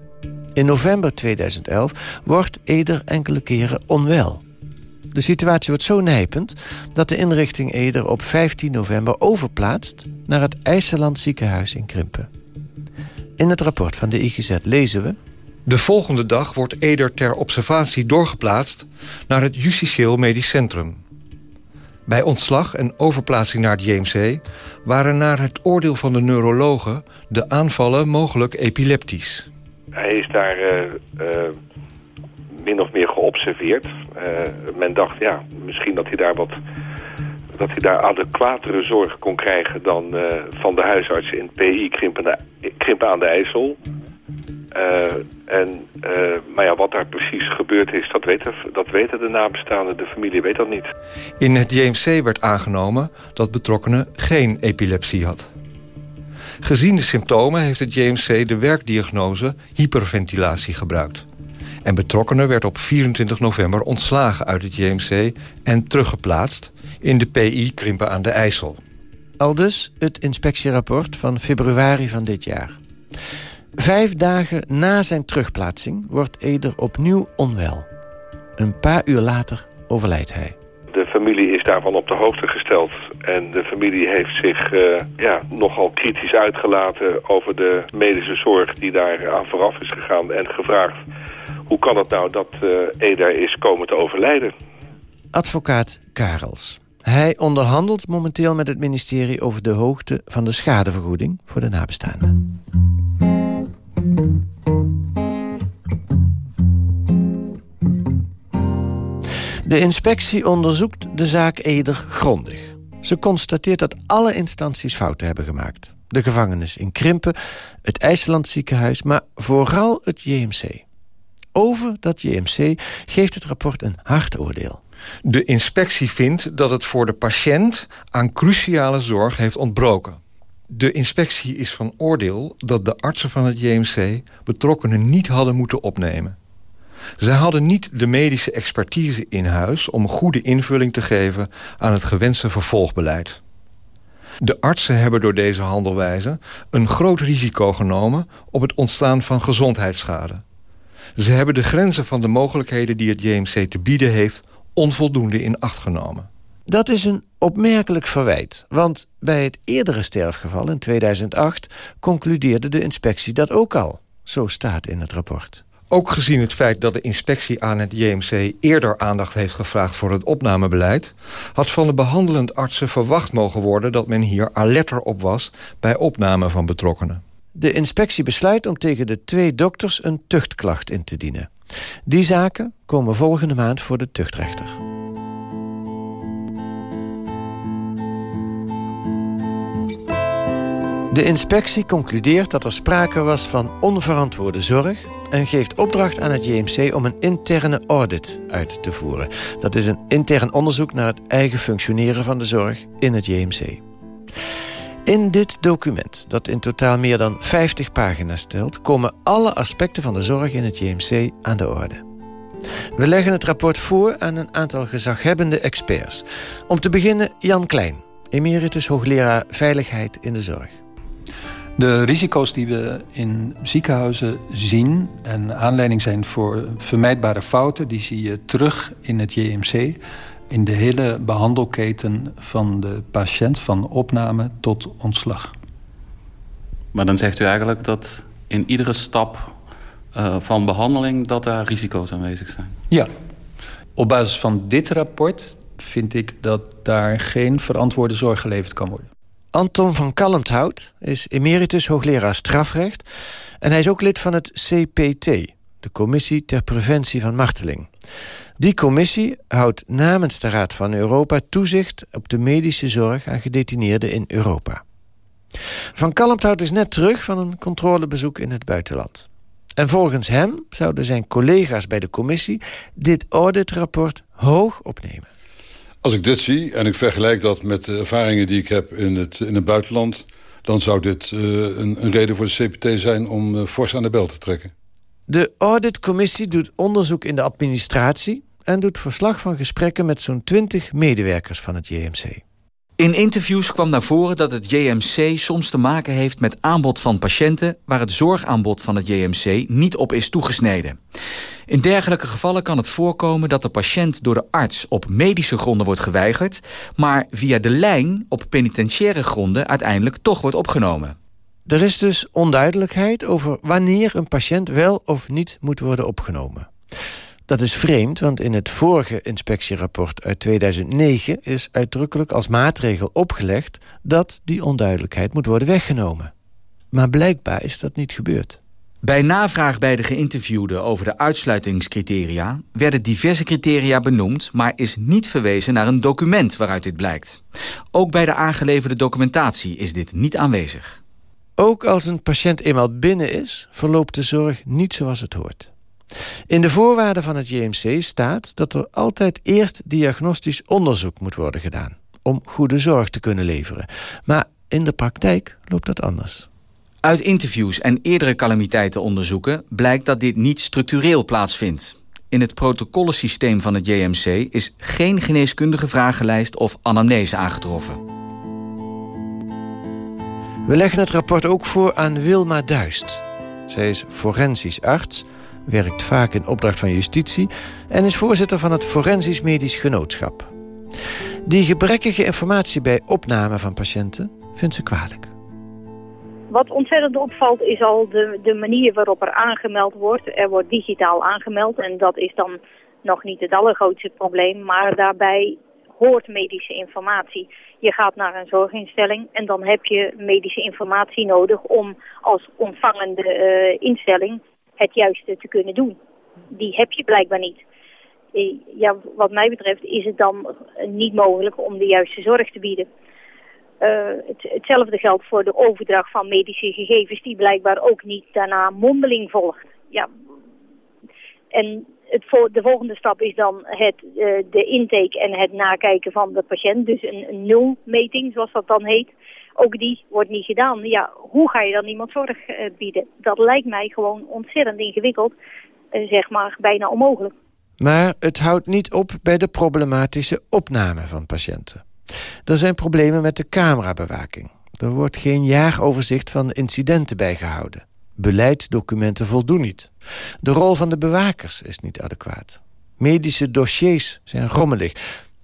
In november 2011 wordt Eder enkele keren onwel. De situatie wordt zo nijpend dat de inrichting Eder op 15 november overplaatst naar het IJsseland ziekenhuis in Krimpen. In het rapport van de IGZ lezen we... De volgende dag wordt Eder ter observatie doorgeplaatst naar het Justitieel Medisch Centrum. Bij ontslag en overplaatsing naar het JMC waren naar het oordeel van de neurologen de aanvallen mogelijk epileptisch. Hij is daar uh, uh, min of meer geobserveerd. Uh, men dacht, ja, misschien dat hij daar wat dat hij daar adequatere zorg kon krijgen dan van de huisartsen in PI Krimpen, aan de IJssel. En, maar ja, wat daar precies gebeurd is, dat weten, dat weten de nabestaanden. De familie weet dat niet. In het JMC werd aangenomen dat betrokkenen geen epilepsie had. Gezien de symptomen heeft het JMC de werkdiagnose hyperventilatie gebruikt. En betrokkenen werd op 24 november ontslagen uit het JMC... en teruggeplaatst in de PI Krimpen aan de IJssel. Aldus het inspectierapport van februari van dit jaar. Vijf dagen na zijn terugplaatsing wordt Eder opnieuw onwel. Een paar uur later overlijdt hij. De familie is daarvan op de hoogte gesteld. En de familie heeft zich uh, ja, nogal kritisch uitgelaten over de medische zorg die daar aan vooraf is gegaan. En gevraagd, hoe kan het nou dat uh, Eder is komen te overlijden? Advocaat Karels. Hij onderhandelt momenteel met het ministerie over de hoogte van de schadevergoeding voor de nabestaanden. De inspectie onderzoekt de zaak Eder grondig. Ze constateert dat alle instanties fouten hebben gemaakt. De gevangenis in Krimpen, het IJsland ziekenhuis, maar vooral het JMC. Over dat JMC geeft het rapport een hard oordeel. De inspectie vindt dat het voor de patiënt aan cruciale zorg heeft ontbroken. De inspectie is van oordeel dat de artsen van het JMC betrokkenen niet hadden moeten opnemen. Zij hadden niet de medische expertise in huis om goede invulling te geven aan het gewenste vervolgbeleid. De artsen hebben door deze handelwijze een groot risico genomen op het ontstaan van gezondheidsschade. Ze hebben de grenzen van de mogelijkheden die het JMC te bieden heeft onvoldoende in acht genomen. Dat is een opmerkelijk verwijt, want bij het eerdere sterfgeval in 2008 concludeerde de inspectie dat ook al. Zo staat in het rapport. Ook gezien het feit dat de inspectie aan het JMC eerder aandacht heeft gevraagd voor het opnamebeleid, had van de behandelend artsen verwacht mogen worden dat men hier alerter op was bij opname van betrokkenen. De inspectie besluit om tegen de twee dokters een tuchtklacht in te dienen. Die zaken komen volgende maand voor de tuchtrechter. De inspectie concludeert dat er sprake was van onverantwoorde zorg en geeft opdracht aan het JMC om een interne audit uit te voeren. Dat is een intern onderzoek naar het eigen functioneren van de zorg in het JMC. In dit document, dat in totaal meer dan 50 pagina's stelt... komen alle aspecten van de zorg in het JMC aan de orde. We leggen het rapport voor aan een aantal gezaghebbende experts. Om te beginnen Jan Klein, emeritus hoogleraar Veiligheid in de Zorg. De risico's die we in ziekenhuizen zien en aanleiding zijn voor vermijdbare fouten, die zie je terug in het JMC. In de hele behandelketen van de patiënt, van opname tot ontslag. Maar dan zegt u eigenlijk dat in iedere stap uh, van behandeling dat daar risico's aanwezig zijn? Ja. Op basis van dit rapport vind ik dat daar geen verantwoorde zorg geleverd kan worden. Anton van Kalmthout is emeritus hoogleraar strafrecht... en hij is ook lid van het CPT, de Commissie ter Preventie van Marteling. Die commissie houdt namens de Raad van Europa toezicht... op de medische zorg aan gedetineerden in Europa. Van Kalmthout is net terug van een controlebezoek in het buitenland. En volgens hem zouden zijn collega's bij de commissie... dit auditrapport hoog opnemen. Als ik dit zie en ik vergelijk dat met de ervaringen die ik heb in het, in het buitenland... dan zou dit uh, een, een, reden voor de CPT zijn om uh, fors aan de bel te trekken. De auditcommissie doet onderzoek in de administratie... en doet verslag van gesprekken met zo'n 20 medewerkers van het JMC. In interviews kwam naar voren dat het JMC soms te maken heeft met aanbod van patiënten... waar het zorgaanbod van het JMC niet op is toegesneden. In dergelijke gevallen kan het voorkomen dat de patiënt door de arts op medische gronden wordt geweigerd... maar via de lijn op penitentiaire gronden uiteindelijk toch wordt opgenomen. Er is dus onduidelijkheid over wanneer een patiënt wel of niet moet worden opgenomen. Dat is vreemd, want in het vorige inspectierapport uit 2009... is uitdrukkelijk als maatregel opgelegd dat die onduidelijkheid moet worden weggenomen. Maar blijkbaar is dat niet gebeurd. Bij navraag bij de geïnterviewden over de uitsluitingscriteria... werden diverse criteria benoemd, maar is niet verwezen naar een document waaruit dit blijkt. Ook bij de aangeleverde documentatie is dit niet aanwezig. Ook als een patiënt eenmaal binnen is, verloopt de zorg niet zoals het hoort. In de voorwaarden van het JMC staat dat er altijd eerst diagnostisch onderzoek moet worden gedaan... om goede zorg te kunnen leveren. Maar in de praktijk loopt dat anders. Uit interviews en eerdere calamiteitenonderzoeken blijkt dat dit niet structureel plaatsvindt. In het protocollensysteem van het JMC is geen geneeskundige vragenlijst of anamnese aangetroffen. We leggen het rapport ook voor aan Wilma Duist. Zij is forensisch arts werkt vaak in opdracht van justitie... en is voorzitter van het Forensisch Medisch Genootschap. Die gebrekkige informatie bij opname van patiënten vindt ze kwalijk. Wat ontzettend opvalt is al de, de manier waarop er aangemeld wordt. Er wordt digitaal aangemeld en dat is dan nog niet het allergrootste probleem. Maar daarbij hoort medische informatie. Je gaat naar een zorginstelling en dan heb je medische informatie nodig om als ontvangende uh, instelling het juiste te kunnen doen. Die heb je blijkbaar niet. Eh, ja, wat mij betreft is het dan niet mogelijk om de juiste zorg te bieden. Uh, het, hetzelfde geldt voor de overdracht van medische gegevens die blijkbaar ook niet daarna mondeling volgt. Ja. En het de volgende stap is dan het, uh, de intake en het nakijken van de patiënt. Dus een, een nulmeting, zoals dat dan heet ook die wordt niet gedaan. Ja, hoe ga je dan iemand zorg uh, bieden? Dat lijkt mij gewoon ontzettend ingewikkeld, uh, zeg maar bijna onmogelijk. Maar het houdt niet op bij de problematische opname van patiënten. Er zijn problemen met de camerabewaking. Er wordt geen jaaroverzicht van incidenten bijgehouden. Beleidsdocumenten voldoen niet. De rol van de bewakers is niet adequaat. Medische dossiers zijn rommelig.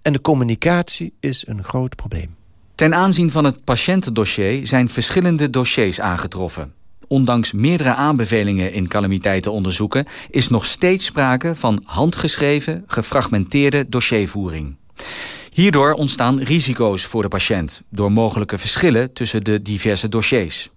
En de communicatie is een groot probleem. Ten aanzien van het patiëntendossier zijn verschillende dossiers aangetroffen. Ondanks meerdere aanbevelingen in calamiteitenonderzoeken... is nog steeds sprake van handgeschreven, gefragmenteerde dossiervoering. Hierdoor ontstaan risico's voor de patiënt... door mogelijke verschillen tussen de diverse dossiers.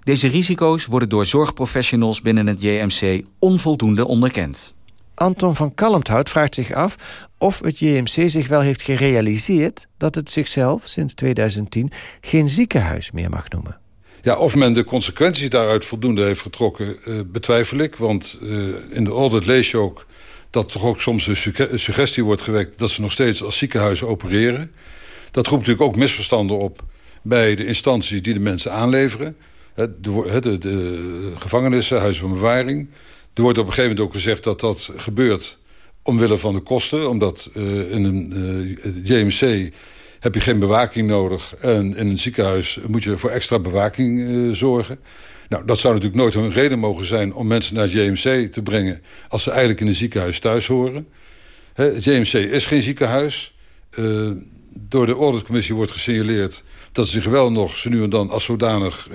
Deze risico's worden door zorgprofessionals binnen het JMC onvoldoende onderkend. Anton van Kalmthout vraagt zich af of het JMC zich wel heeft gerealiseerd... dat het zichzelf sinds 2010 geen ziekenhuis meer mag noemen. Ja, of men de consequenties daaruit voldoende heeft getrokken, uh, betwijfel ik. Want uh, in de audit lees je ook dat toch ook soms een suggestie wordt gewekt... dat ze nog steeds als ziekenhuis opereren. Dat roept natuurlijk ook misverstanden op bij de instanties die de mensen aanleveren. De, de, de gevangenissen, huizen van bewaring. Er wordt op een gegeven moment ook gezegd dat dat gebeurt omwille van de kosten. Omdat uh, in een uh, JMC heb je geen bewaking nodig. En in een ziekenhuis moet je voor extra bewaking uh, zorgen. Nou, dat zou natuurlijk nooit een reden mogen zijn om mensen naar het JMC te brengen... als ze eigenlijk in een ziekenhuis thuis horen. He, het JMC is geen ziekenhuis. door de auditcommissie wordt gesignaleerd dat ze zich wel nog nu en dan als zodanig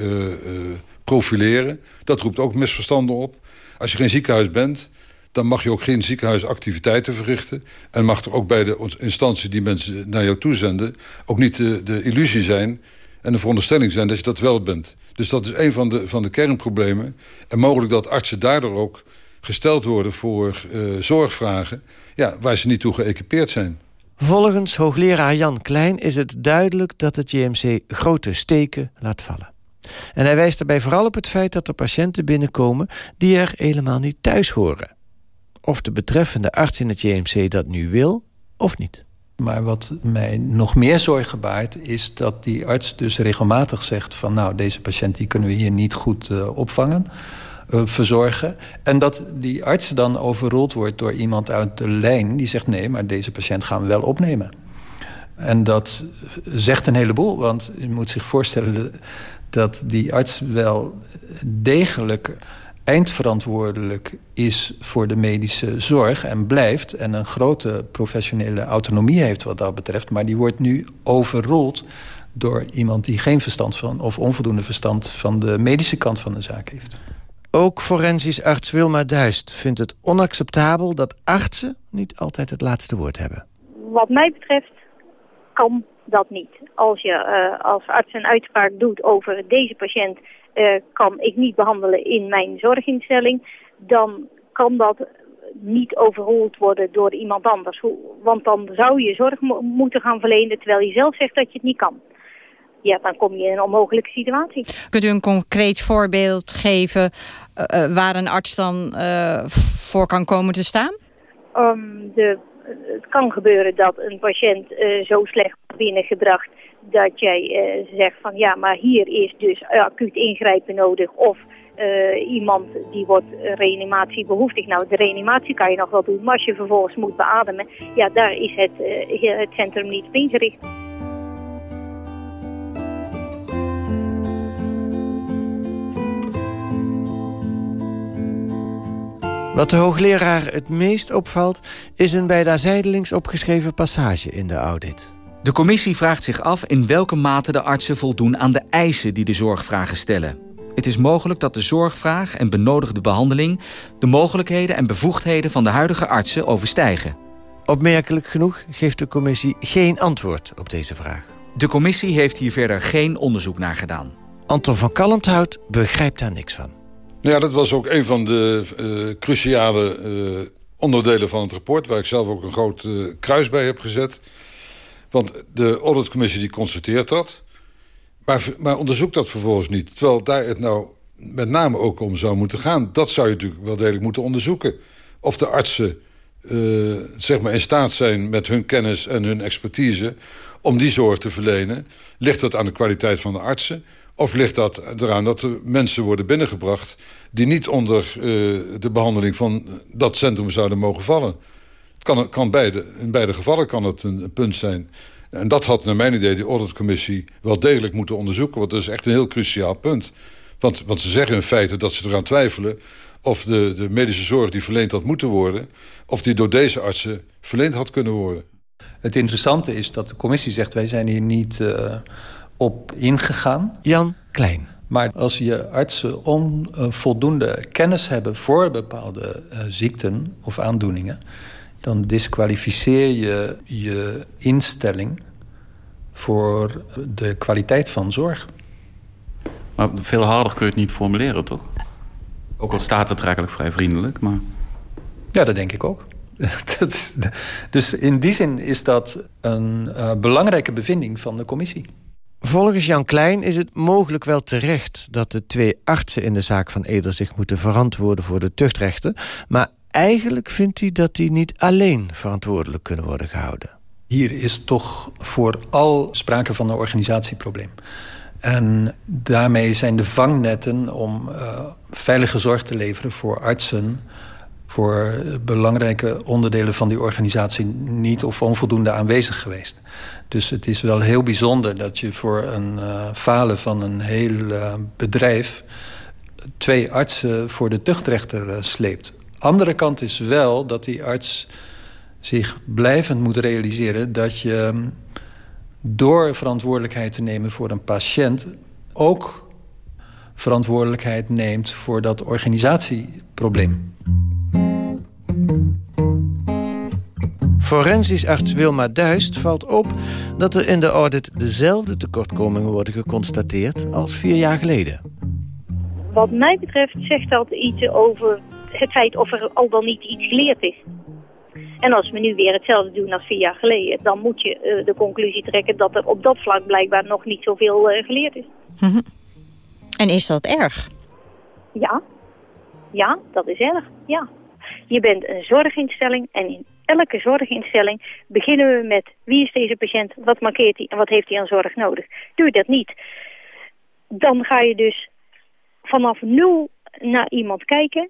profileren. Dat roept ook misverstanden op. Als je geen ziekenhuis bent, dan mag je ook geen ziekenhuisactiviteiten verrichten. En mag er ook bij de instantie die mensen naar jou toezenden... ook niet de, illusie zijn En de veronderstelling zijn dat je dat wel bent. Dus dat is een van de, van de kernproblemen. En mogelijk dat artsen daardoor ook gesteld worden voor uh, zorgvragen... Ja, waar ze niet toe geëquipeerd zijn. Volgens hoogleraar Jan Klein is het duidelijk dat het JMC grote steken laat vallen. En hij wijst daarbij vooral op het feit dat er patiënten binnenkomen... die er helemaal niet thuis horen. Of de betreffende arts in het JMC dat nu wil of niet. Maar wat mij nog meer zorgen baart... is dat die arts dus regelmatig zegt van... nou, deze patiënt die kunnen we hier niet goed uh, opvangen, uh, verzorgen. En dat die arts dan overrold wordt door iemand uit de lijn... die zegt nee, maar deze patiënt gaan we wel opnemen. En dat zegt een heleboel, want je moet zich voorstellen... dat die arts wel degelijk eindverantwoordelijk is voor de medische zorg en blijft... en een grote professionele autonomie heeft wat dat betreft... maar die wordt nu overrold door iemand die geen verstand van... of onvoldoende verstand van de medische kant van de zaak heeft. Ook forensisch arts Wilma Duist vindt het onacceptabel... dat artsen niet altijd het laatste woord hebben. Wat mij betreft kan dat niet. Als je uh, als arts een uitspraak doet over deze patiënt uh, kan ik niet behandelen in mijn zorginstelling, dan kan dat niet overroeld worden door iemand anders. Want dan zou je zorg moeten gaan verlenen terwijl je zelf zegt dat je het niet kan. Ja, dan kom je in een onmogelijke situatie. Kunt u een concreet voorbeeld geven uh, waar een arts dan voor kan komen te staan? Um, de, het kan gebeuren dat een patiënt zo slecht binnengebracht dat jij uh, zegt van ja, maar hier is dus acuut ingrijpen nodig of uh, iemand die wordt reanimatie behoeftig. Nou, de reanimatie kan je nog wel doen, maar als je vervolgens moet beademen, ja, daar is het, uh, het centrum niet op ingericht. Wat de hoogleraar het meest opvalt... is een bijna zijdelings opgeschreven passage in de audit. De commissie vraagt zich af in welke mate de artsen voldoen aan de eisen die de zorgvragen stellen. Het is mogelijk dat de zorgvraag en benodigde behandeling... de mogelijkheden en bevoegdheden van de huidige artsen overstijgen. Opmerkelijk genoeg geeft de commissie geen antwoord op deze vraag. De commissie heeft hier verder geen onderzoek naar gedaan. Anton van Kalmthout begrijpt daar niks van. Nou ja, dat was ook een van de uh, cruciale uh, onderdelen van het rapport... waar ik zelf ook een groot uh, kruis bij heb gezet... Want de auditcommissie die constateert dat. Maar, maar onderzoekt dat vervolgens niet. Terwijl daar het nou met name ook om zou moeten gaan. Dat zou je natuurlijk wel degelijk moeten onderzoeken. Of de artsen uh, zeg maar in staat zijn met hun kennis en hun expertise... om die zorg te verlenen. Ligt dat aan de kwaliteit van de artsen? Of ligt dat eraan dat er mensen worden binnengebracht... die niet onder uh, de behandeling van dat centrum zouden mogen vallen? Kan, kan beide, in beide gevallen kan het een, een, punt zijn. En dat had naar mijn idee de auditcommissie wel degelijk moeten onderzoeken. Want dat is echt een heel cruciaal punt. Want, want ze zeggen in feite dat ze eraan twijfelen... of de, de medische zorg die verleend had moeten worden... of die door deze artsen verleend had kunnen worden. Het interessante is dat de commissie zegt... wij zijn hier niet uh, op ingegaan. Jan Klein. Maar als je artsen onvoldoende kennis hebben... voor bepaalde uh, ziekten of aandoeningen dan disqualificeer je je instelling voor de kwaliteit van zorg. Maar veel harder kun je het niet formuleren, toch? Ook al staat het eigenlijk vrij vriendelijk, maar... Ja, dat denk ik ook. <laughs> dus in die zin is dat een uh, belangrijke bevinding van de commissie. Volgens Jan Klein is het mogelijk wel terecht... dat de twee artsen in de zaak van Eder zich moeten verantwoorden voor de tuchtrechten... maar eigenlijk vindt hij dat die niet alleen verantwoordelijk kunnen worden gehouden. Hier is toch vooral sprake van een organisatieprobleem. En daarmee zijn de vangnetten om uh, veilige zorg te leveren voor artsen... voor belangrijke onderdelen van die organisatie niet of onvoldoende aanwezig geweest. Dus het is wel heel bijzonder dat je voor een uh, falen van een heel uh, bedrijf... twee artsen voor de tuchtrechter sleept andere kant is wel dat die arts zich blijvend moet realiseren... dat je door verantwoordelijkheid te nemen voor een patiënt... ook verantwoordelijkheid neemt voor dat organisatieprobleem. Forensisch arts Wilma Duist valt op dat er in de audit dezelfde tekortkomingen worden geconstateerd als vier jaar geleden. Wat mij betreft zegt dat iets over het feit of er al dan niet iets geleerd is. En als we nu weer hetzelfde doen als vier jaar geleden, dan moet je uh, de conclusie trekken dat er op dat vlak blijkbaar nog niet zoveel uh, geleerd is. Mhm. En is dat erg? Ja. Ja, dat is erg. Ja. Je bent een zorginstelling en in elke zorginstelling beginnen we met wie is deze patiënt, wat markeert hij en wat heeft hij aan zorg nodig. Doe je dat niet, dan ga je dus vanaf nul naar iemand kijken,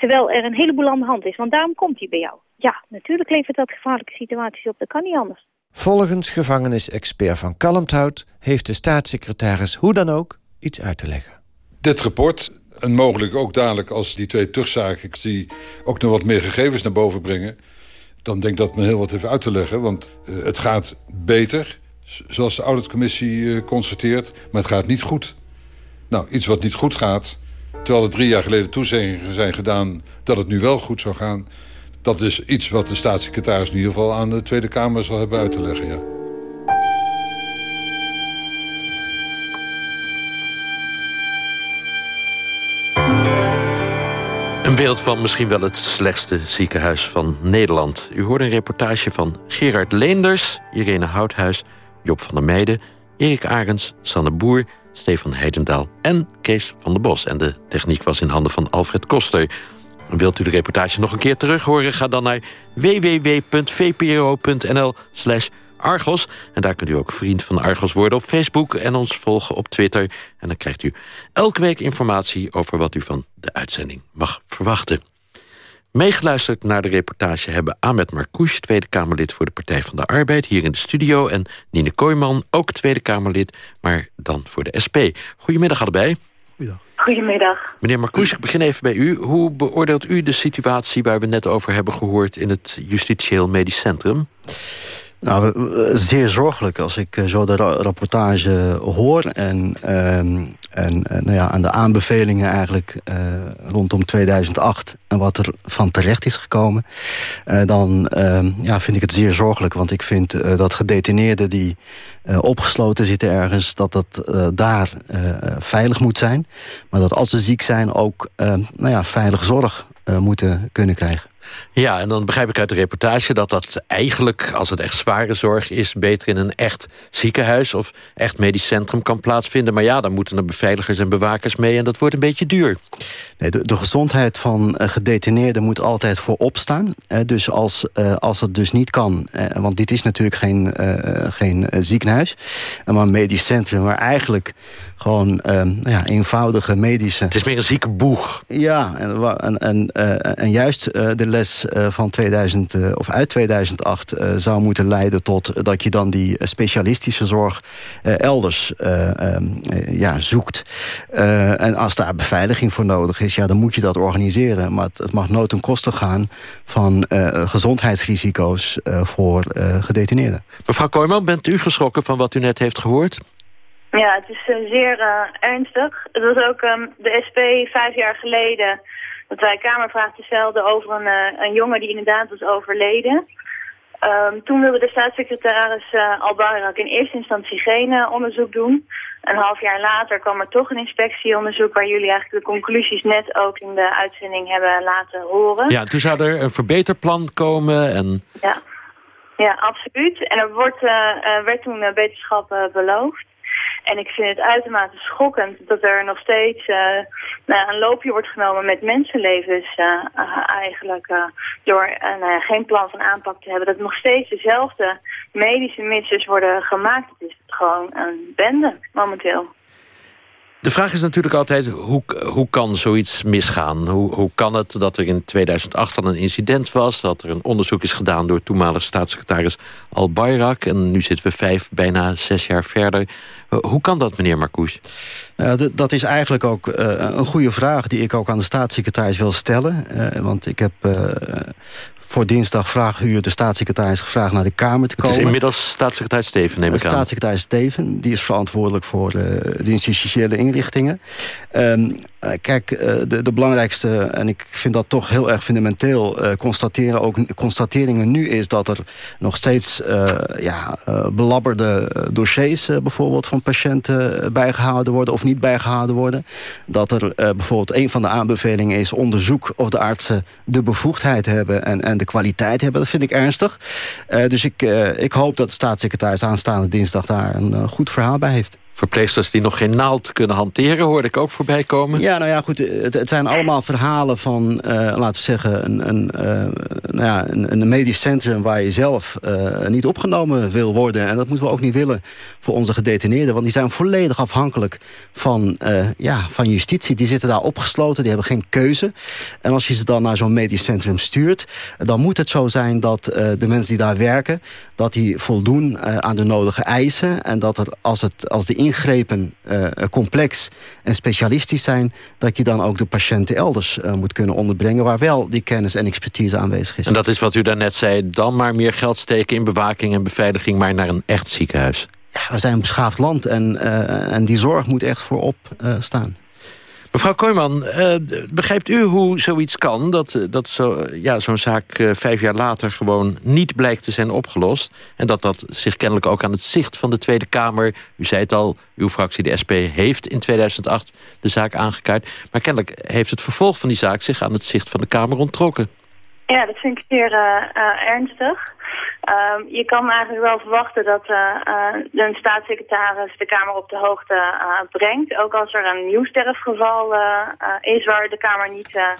terwijl er een heleboel aan de hand is. Want daarom komt hij bij jou. Ja, natuurlijk levert dat gevaarlijke situaties op, dat kan niet anders. Volgens gevangenisexpert van Kalmthout heeft de staatssecretaris hoe dan ook iets uit te leggen. Dit rapport en mogelijk ook dadelijk als die twee terugzaken... die ook nog wat meer gegevens naar boven brengen... dan denk ik dat men heel wat heeft uit te leggen. Want uh, het gaat beter, zoals de auditcommissie uh, constateert... maar het gaat niet goed. Nou, iets wat niet goed gaat... terwijl er drie jaar geleden toezeggingen zijn gedaan... dat het nu wel goed zou gaan... dat is iets wat de staatssecretaris in ieder geval aan de Tweede Kamer zal hebben uit te leggen, ja. Een beeld van misschien wel het slechtste ziekenhuis van Nederland. U hoorde een reportage van Gerard Leenders, Irene Houthuis... Job van der Meijden, Erik Arends, Sanne Boer... Stefan Heidendaal en Kees van der Bos. En de techniek was in handen van Alfred Koster. wilt u de reportage nog een keer terug horen? Ga dan naar www.vpro.nl Argos. En daar kunt u ook vriend van Argos worden op Facebook... en ons volgen op Twitter. En dan krijgt u elke week informatie over wat u van de uitzending mag verwachten. Meegeluisterd naar de reportage hebben Ahmed Marcouch... Tweede Kamerlid voor de Partij van de Arbeid, hier in de studio... en Nine Kooijman, ook Tweede Kamerlid, maar dan voor de SP. Goedemiddag allebei. Goedemiddag. Meneer Marcouch, ik begin even bij u. Hoe beoordeelt u de situatie waar we net over hebben gehoord... in het Justitieel Medisch Centrum? Nou, zeer zorgelijk als ik eh, zo de rapportage hoor... en, ehm, en uh, nou ja, aan de aanbevelingen eigenlijk uh, rondom 2008... en wat er van terecht is gekomen... dan ehm, ja, vind ik het zeer zorgelijk. Want ik vind dat gedetineerden die opgesloten zitten ergens... dat dat daar veilig moet zijn. Maar dat als ze ziek zijn ook ehm, nou ja, veilig zorg moeten kunnen krijgen. Ja, en dan begrijp ik uit de reportage dat dat eigenlijk... als het echt zware zorg is, beter in een echt ziekenhuis... of echt medisch centrum kan plaatsvinden. Maar ja, dan moeten er beveiligers en bewakers mee... en dat wordt een beetje duur. Nee, de, de gezondheid van uh, gedetineerden moet altijd voorop staan. Dus als, uh, als het dus niet kan... want dit is natuurlijk geen, geen ziekenhuis... maar een medisch centrum waar eigenlijk gewoon nou ja, eenvoudige medische... Het is meer een zieke boeg. Ja, en, en, en, en juist de les van 2000, of uit 2008 zou moeten leiden tot dat je dan die specialistische zorg elders um, ja, zoekt. en als daar beveiliging voor nodig is ja, dan moet je dat organiseren. Maar het, mag nooit ten koste gaan van gezondheidsrisico's voor gedetineerden. Mevrouw Kooijman, bent u geschrokken van wat u net heeft gehoord? Ja, het is zeer ernstig. Het was ook um, de SP vijf jaar geleden dat wij Kamervragen stelden over een, een jongen die inderdaad was overleden. Um, toen wilde de staatssecretaris uh, Al Bayrak in eerste instantie geen uh, onderzoek doen. Een half jaar later kwam er toch een inspectieonderzoek... waar jullie eigenlijk de conclusies net ook in de uitzending hebben laten horen. Ja, toen zou er een verbeterplan komen en... Ja, ja absoluut. En er wordt, uh, werd toen wetenschap beloofd. En ik vind het uitermate schokkend dat er nog steeds uh, nou, een loopje wordt genomen met mensenlevens uh, eigenlijk. Uh, door nou geen plan van aanpak te hebben. Dat nog steeds dezelfde medische missers worden gemaakt. Het is gewoon een bende momenteel. De vraag is natuurlijk altijd, hoe, hoe kan zoiets misgaan? Hoe, hoe kan het dat er in 2008 al een incident was... dat er een onderzoek is gedaan door toenmalig staatssecretaris Al Bayrak... en nu zitten we vijf, bijna zes jaar verder. Hoe kan dat, meneer Marcouch? Nou, dat is eigenlijk ook uh, een goede vraag die ik ook aan de staatssecretaris wil stellen. Uh, want ik heb voor dinsdag vragen u de staatssecretaris gevraagd naar de Kamer te komen. Het is inmiddels staatssecretaris Steven, neem ik aan. Staatssecretaris Steven, die is verantwoordelijk voor de institutionele inrichtingen. Um, kijk, de, de, belangrijkste, en ik vind dat toch heel erg fundamenteel... Uh, constateren, ook constateringen nu is dat er nog steeds uh, ja, belabberde dossiers... bijvoorbeeld van patiënten bijgehouden worden of niet bijgehouden worden. Dat er bijvoorbeeld een van de aanbevelingen is onderzoek... of de artsen de bevoegdheid hebben en, en de kwaliteit hebben. Dat vind ik ernstig. dus ik, ik hoop dat de staatssecretaris aanstaande dinsdag daar een goed verhaal bij heeft. Verpleegsters die nog geen naald kunnen hanteren, hoorde ik ook voorbij komen. Ja, nou ja, goed. Het, het zijn allemaal verhalen van, uh, laten we zeggen, een, een, uh, nou ja, een, een, medisch centrum waar je zelf uh, niet opgenomen wil worden. En dat moeten we ook niet willen voor onze gedetineerden. Want die zijn volledig afhankelijk van, ja, van justitie. Die zitten daar opgesloten, die hebben geen keuze. En als je ze dan naar zo'n medisch centrum stuurt, dan moet het zo zijn dat de mensen die daar werken, dat die voldoen aan de nodige eisen. En dat er, als, het, als de ingrepen uh, complex en specialistisch zijn... dat je dan ook de patiënten elders uh, moet kunnen onderbrengen... waar wel die kennis en expertise aanwezig is. En dat is wat u daarnet zei, dan maar meer geld steken... in bewaking en beveiliging, maar naar een echt ziekenhuis. Ja, we zijn een beschaafd land en, en die zorg moet echt voorop staan. Mevrouw Kooijman, uh, begrijpt u hoe zoiets kan? Dat, eh, dat zo, ja, zo'n zaak uh, vijf jaar later gewoon niet blijkt te zijn opgelost. En dat dat zich kennelijk ook aan het zicht van de Tweede Kamer... u zei het al, uw fractie, de SP, heeft in 2008 de zaak aangekaart. Maar kennelijk heeft het vervolg van die zaak zich aan het zicht van de Kamer onttrokken. Ja, dat vind ik zeer ernstig. Um, je kan eigenlijk wel verwachten dat uh, een staatssecretaris de Kamer op de hoogte brengt. Ook als er een nieuwsterfgeval is waar de Kamer niet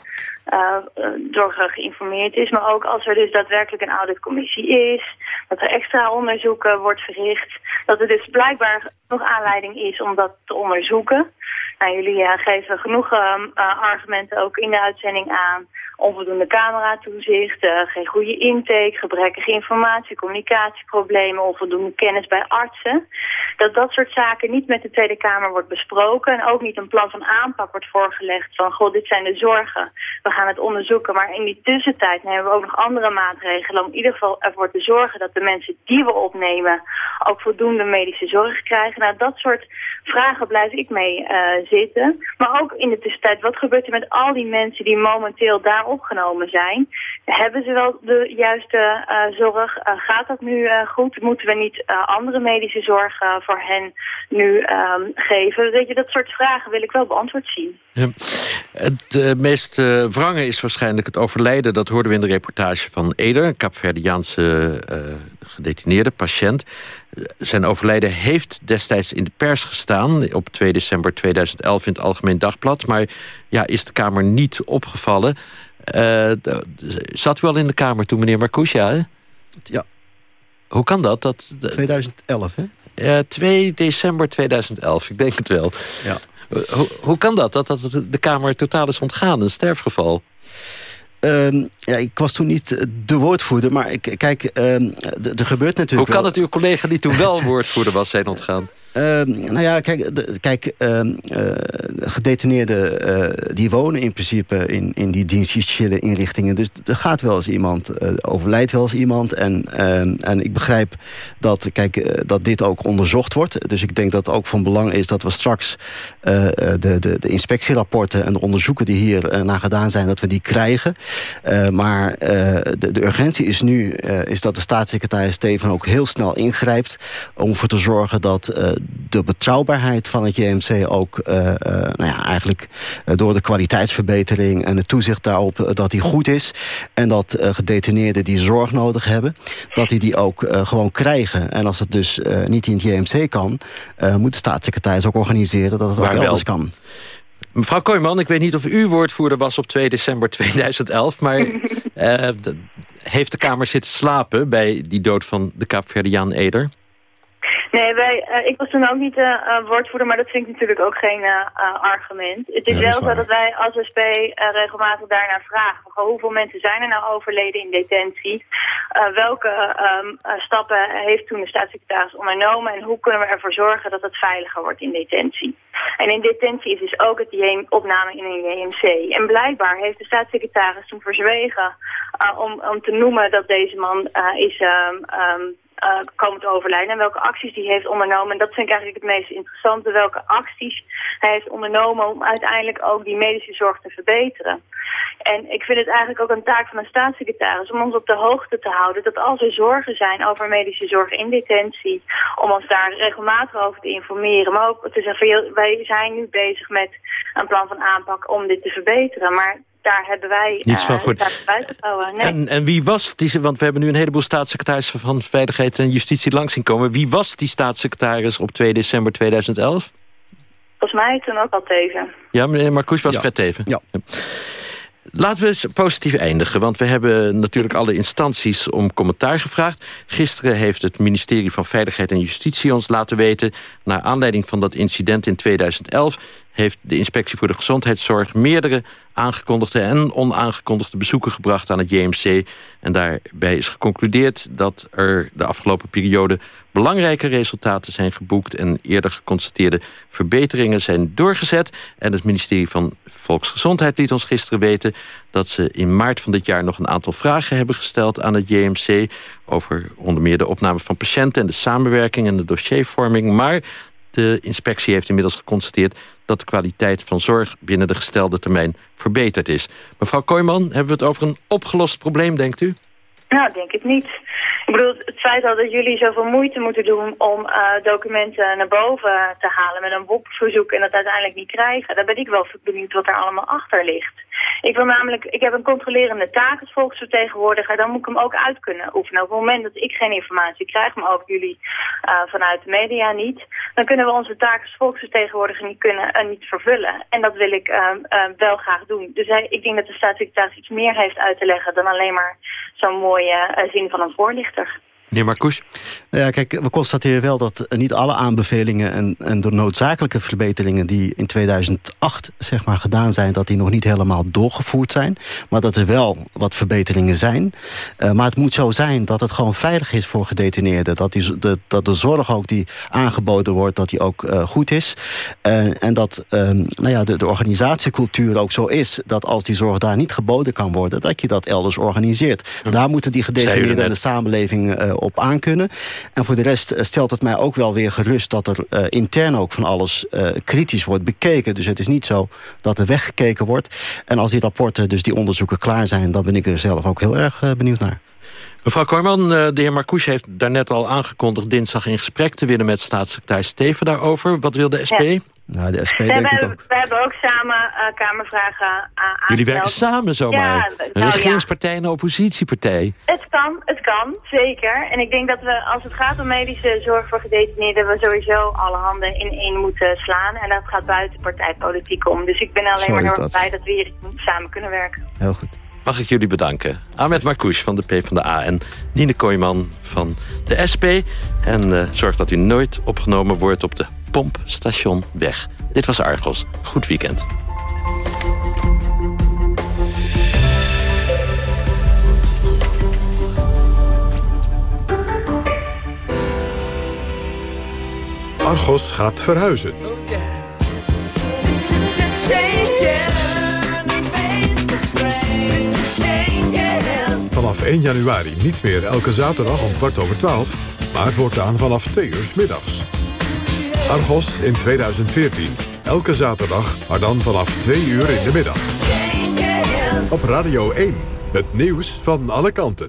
door geïnformeerd is. Maar ook als er dus daadwerkelijk een auditcommissie is. Dat er extra onderzoek wordt verricht. Dat er dus blijkbaar nog aanleiding is om dat te onderzoeken. Nou, jullie geven genoeg argumenten ook in de uitzending aan onvoldoende cameratoezicht, uh, geen goede intake, gebrekkige informatie, communicatieproblemen, onvoldoende kennis bij artsen. Dat dat soort zaken niet met de Tweede Kamer wordt besproken en ook niet een plan van aanpak wordt voorgelegd van, goh, dit zijn de zorgen, we gaan het onderzoeken. Maar in die tussentijd nemen we ook nog andere maatregelen om in ieder geval ervoor te zorgen dat de mensen die we opnemen ook voldoende medische zorg krijgen. Nou, dat soort vragen blijf ik mee uh, zitten. Maar ook in de tussentijd, wat gebeurt er met al die mensen die momenteel daar opgenomen zijn. Hebben ze wel de juiste uh, zorg? Uh, gaat dat nu uh, goed? Moeten we niet andere medische zorg voor hen nu um, geven? Weet je, dat soort vragen wil ik wel beantwoord zien. Ja. Het meest wrange is waarschijnlijk het overlijden. Dat hoorden we in de reportage van Eder, een Capverdiaanse gedetineerde patiënt. Zijn overlijden heeft destijds in de pers gestaan... op 2 december 2011 in het Algemeen Dagblad. Maar ja, is de Kamer niet opgevallen. Uh, zat u al in de Kamer toen, meneer Marcoucha, hè? Ja. Hoe kan dat? dat 2011, hè? Uh, 2 december 2011, ik denk het wel. Ja. Hoe, hoe kan dat, dat dat de Kamer totaal is ontgaan, een sterfgeval? Uh, ja, ik was toen niet de woordvoerder, maar ik, kijk, uh, er gebeurt natuurlijk Hoe kan het uw collega die toen wel woordvoerder was zijn ontgaan? Uh, nou ja, kijk, kijk uh, uh, gedetineerden uh, die wonen in principe in, in die dienstjustitiële inrichtingen. Dus er gaat wel eens iemand, overlijdt wel eens iemand. En, ehm, en ik begrijp dat, kijk, dat dit ook onderzocht wordt. Dus ik denk dat het ook van belang is dat we straks de, de, de inspectierapporten en de onderzoeken die hier naar gedaan zijn, dat we die krijgen. maar de, de urgentie is nu is dat de staatssecretaris Steven ook heel snel ingrijpt om ervoor te zorgen dat de betrouwbaarheid van het JMC ook uh, uh, nou ja, eigenlijk uh, door de kwaliteitsverbetering en het toezicht daarop dat die goed is. En dat gedetineerden die zorg nodig hebben, dat die die ook gewoon krijgen. En als het dus niet in het JMC kan, moet de staatssecretaris ook organiseren dat het ook elders kan. Mevrouw Kooijman, ik weet niet of u woordvoerder was op 2 december 2011... maar <laughs> uh, heeft de Kamer zitten slapen bij die dood van de Kaapverdiaan Eder? Nee, wij, uh, ik was toen ook niet uh, woordvoerder, maar dat vind ik natuurlijk ook geen uh, argument. Het is wel zo dat wij als SP regelmatig daarnaar vragen. Hoeveel mensen zijn er nou overleden in detentie? welke um, stappen heeft toen de staatssecretaris ondernomen? En hoe kunnen we ervoor zorgen dat het veiliger wordt in detentie? En in detentie is dus ook het opname in een JMC. En blijkbaar heeft de staatssecretaris toen verzwegen om, om te noemen dat deze man is... Um, um, uh, komen te overlijden en welke acties hij heeft ondernomen. En dat vind ik eigenlijk het meest interessante, welke acties hij heeft ondernomen om uiteindelijk ook die medische zorg te verbeteren. En ik vind het eigenlijk ook een taak van een staatssecretaris om ons op de hoogte te houden dat als er zorgen zijn over medische zorg in detentie, om ons daar regelmatig over te informeren. Maar ook te zeggen, wij zijn nu bezig met een plan van aanpak om dit te verbeteren. Maar daar hebben wij niets van uh, goed. Nee. En, en wie was die, want we hebben nu een heleboel staatssecretarissen van Veiligheid en Justitie langs zien komen. Wie was die staatssecretaris op 2 december 2011? Volgens mij toen ook al Teven. Ja, meneer Marcouch was Ja. Fred Teven. Ja. Laten we eens positief eindigen, want we hebben natuurlijk alle instanties om commentaar gevraagd. Gisteren heeft het ministerie van Veiligheid en Justitie ons laten weten... naar aanleiding van dat incident in 2011 heeft de Inspectie voor de Gezondheidszorg... meerdere aangekondigde en onaangekondigde bezoeken gebracht aan het JMC. En daarbij is geconcludeerd dat er de afgelopen periode... belangrijke resultaten zijn geboekt... en eerder geconstateerde verbeteringen zijn doorgezet. En het ministerie van Volksgezondheid liet ons gisteren weten... dat ze in maart van dit jaar nog een aantal vragen hebben gesteld aan het JMC... over onder meer de opname van patiënten... en de samenwerking en de dossiervorming. Maar de inspectie heeft inmiddels geconstateerd dat de kwaliteit van zorg binnen de gestelde termijn verbeterd is. Mevrouw Kooijman, hebben we het over een opgelost probleem, denkt u? Nou, denk ik niet. Ik bedoel, het feit al dat jullie zoveel moeite moeten doen om uh, documenten naar boven te halen met een WOP-verzoek en dat uiteindelijk niet krijgen, daar ben ik wel benieuwd wat er allemaal achter ligt. Ik wil namelijk, ik heb een controlerende taak als volksvertegenwoordiger, dan moet ik hem ook uit kunnen oefenen. Op het moment dat ik geen informatie krijg, maar ook jullie uh, vanuit de media niet, dan kunnen we onze taak als volksvertegenwoordiger niet, kunnen, uh, niet vervullen. En dat wil ik wel graag doen. Dus ik denk dat de staatssecretaris iets meer heeft uit te leggen dan alleen maar zo'n mooie zin van een voorlichter. Meneer Marcouch? Nou ja, kijk, we constateren wel dat niet alle aanbevelingen en, en de noodzakelijke verbeteringen die in 2008 zeg maar, gedaan zijn, dat die nog niet helemaal doorgevoerd zijn. Maar dat er wel wat verbeteringen zijn. Uh, maar het moet zo zijn dat het gewoon veilig is voor gedetineerden. Dat, die, de, dat de zorg ook die aangeboden wordt, dat die ook uh, goed is. Uh, en dat nou ja, de, de organisatiecultuur ook zo is dat als die zorg daar niet geboden kan worden, dat je dat elders organiseert. Hm. Daar moeten die gedetineerden en de samenleving op aankunnen. En voor de rest stelt het mij ook wel weer gerust... dat er uh, intern ook van alles uh, kritisch wordt bekeken. Dus het is niet zo dat er weggekeken wordt. En als die rapporten, dus die onderzoeken klaar zijn... dan ben ik er zelf ook heel erg uh, benieuwd naar. Mevrouw Korman, de heer Marcouche heeft daarnet al aangekondigd... dinsdag in gesprek te willen met staatssecretaris Steven daarover. Wat wil de SP? Ja. Nou, de SP we, denk hebben, ik ook. we hebben ook samen uh, Kamervragen aan. Jullie werken samen zomaar. Ja, een nou, regeringspartij en een oppositiepartij. Het kan, het kan, zeker. En ik denk dat we, als het gaat om medische zorg voor gedetineerden... we sowieso alle handen in één moeten slaan. En dat gaat buiten partijpolitiek om. Dus ik ben alleen Zo maar heel dat. blij dat we hier samen kunnen werken. Heel goed. Mag ik jullie bedanken. Ahmed Marcouch van de PvdA en Nine Kooijman van de SP. En uh, zorg dat u nooit opgenomen wordt op de pompstationweg. Dit was Argos. Goed weekend. Argos gaat verhuizen. Vanaf 1 januari niet meer elke zaterdag om kwart over 12, maar voortaan vanaf 2 uur middags. Argos in 2014. Elke zaterdag, maar dan vanaf 2 uur in de middag. Op Radio 1. Het nieuws van alle kanten.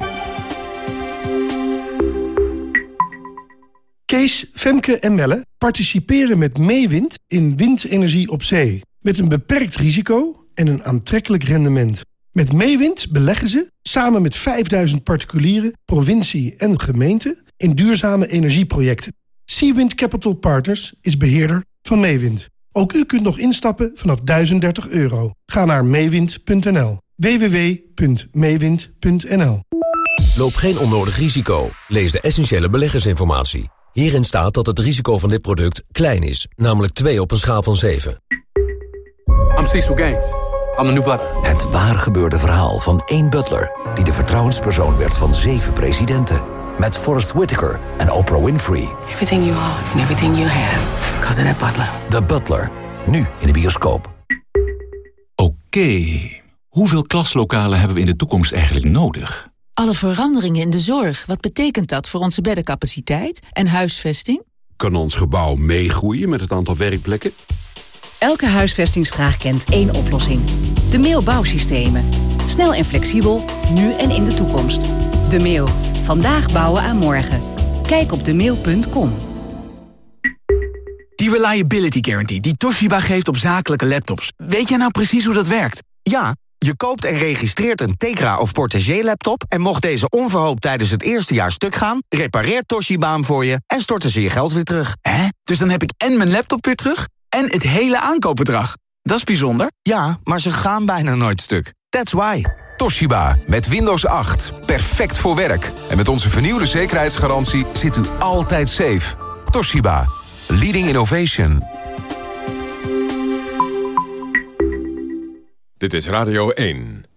Kees, Femke en Melle participeren met Meewind in windenergie op zee. Met een beperkt risico en een aantrekkelijk rendement. Met Meewind beleggen ze, samen met 5000 particulieren, provincie en gemeente... in duurzame energieprojecten. Seawind Capital Partners is beheerder van Meewind. Ook u kunt nog instappen vanaf 1030 euro. Ga naar meewind.nl. www.meewind.nl Loop geen onnodig risico. Lees de essentiële beleggersinformatie. Hierin staat dat het risico van dit product klein is, namelijk 2 op een schaal van 7. I'm Cecil Gaines. I'm the new butler. Het waar gebeurde verhaal van één butler... die de vertrouwenspersoon werd van zeven presidenten. Met Forrest Whitaker en Oprah Winfrey. Everything you are and everything you have is because of that butler. The Butler. Nu in de bioscoop. Oké. Hoeveel klaslokalen hebben we in de toekomst eigenlijk nodig? Alle veranderingen in de zorg, wat betekent dat voor onze beddencapaciteit en huisvesting? Kan ons gebouw meegroeien met het aantal werkplekken? Elke huisvestingsvraag kent één oplossing. De Mail Bouwsystemen. Snel en flexibel, nu en in de toekomst. De Mail. Vandaag bouwen aan morgen. Kijk op demail.com. Die Reliability Guarantee die Toshiba geeft op zakelijke laptops. Weet jij nou precies hoe dat werkt? Ja, je koopt en registreert een Tegra of Portagee laptop... en mocht deze onverhoopt tijdens het eerste jaar stuk gaan... repareert Toshiba hem voor je en storten ze je geld weer terug. Hè? Dus dan heb ik en mijn laptop weer terug en het hele aankoopbedrag. Dat is bijzonder. Ja, maar ze gaan bijna nooit stuk. That's why. Toshiba, met Windows 8. Perfect voor werk. En met onze vernieuwde zekerheidsgarantie zit u altijd safe. Toshiba, leading innovation. Dit is Radio 1.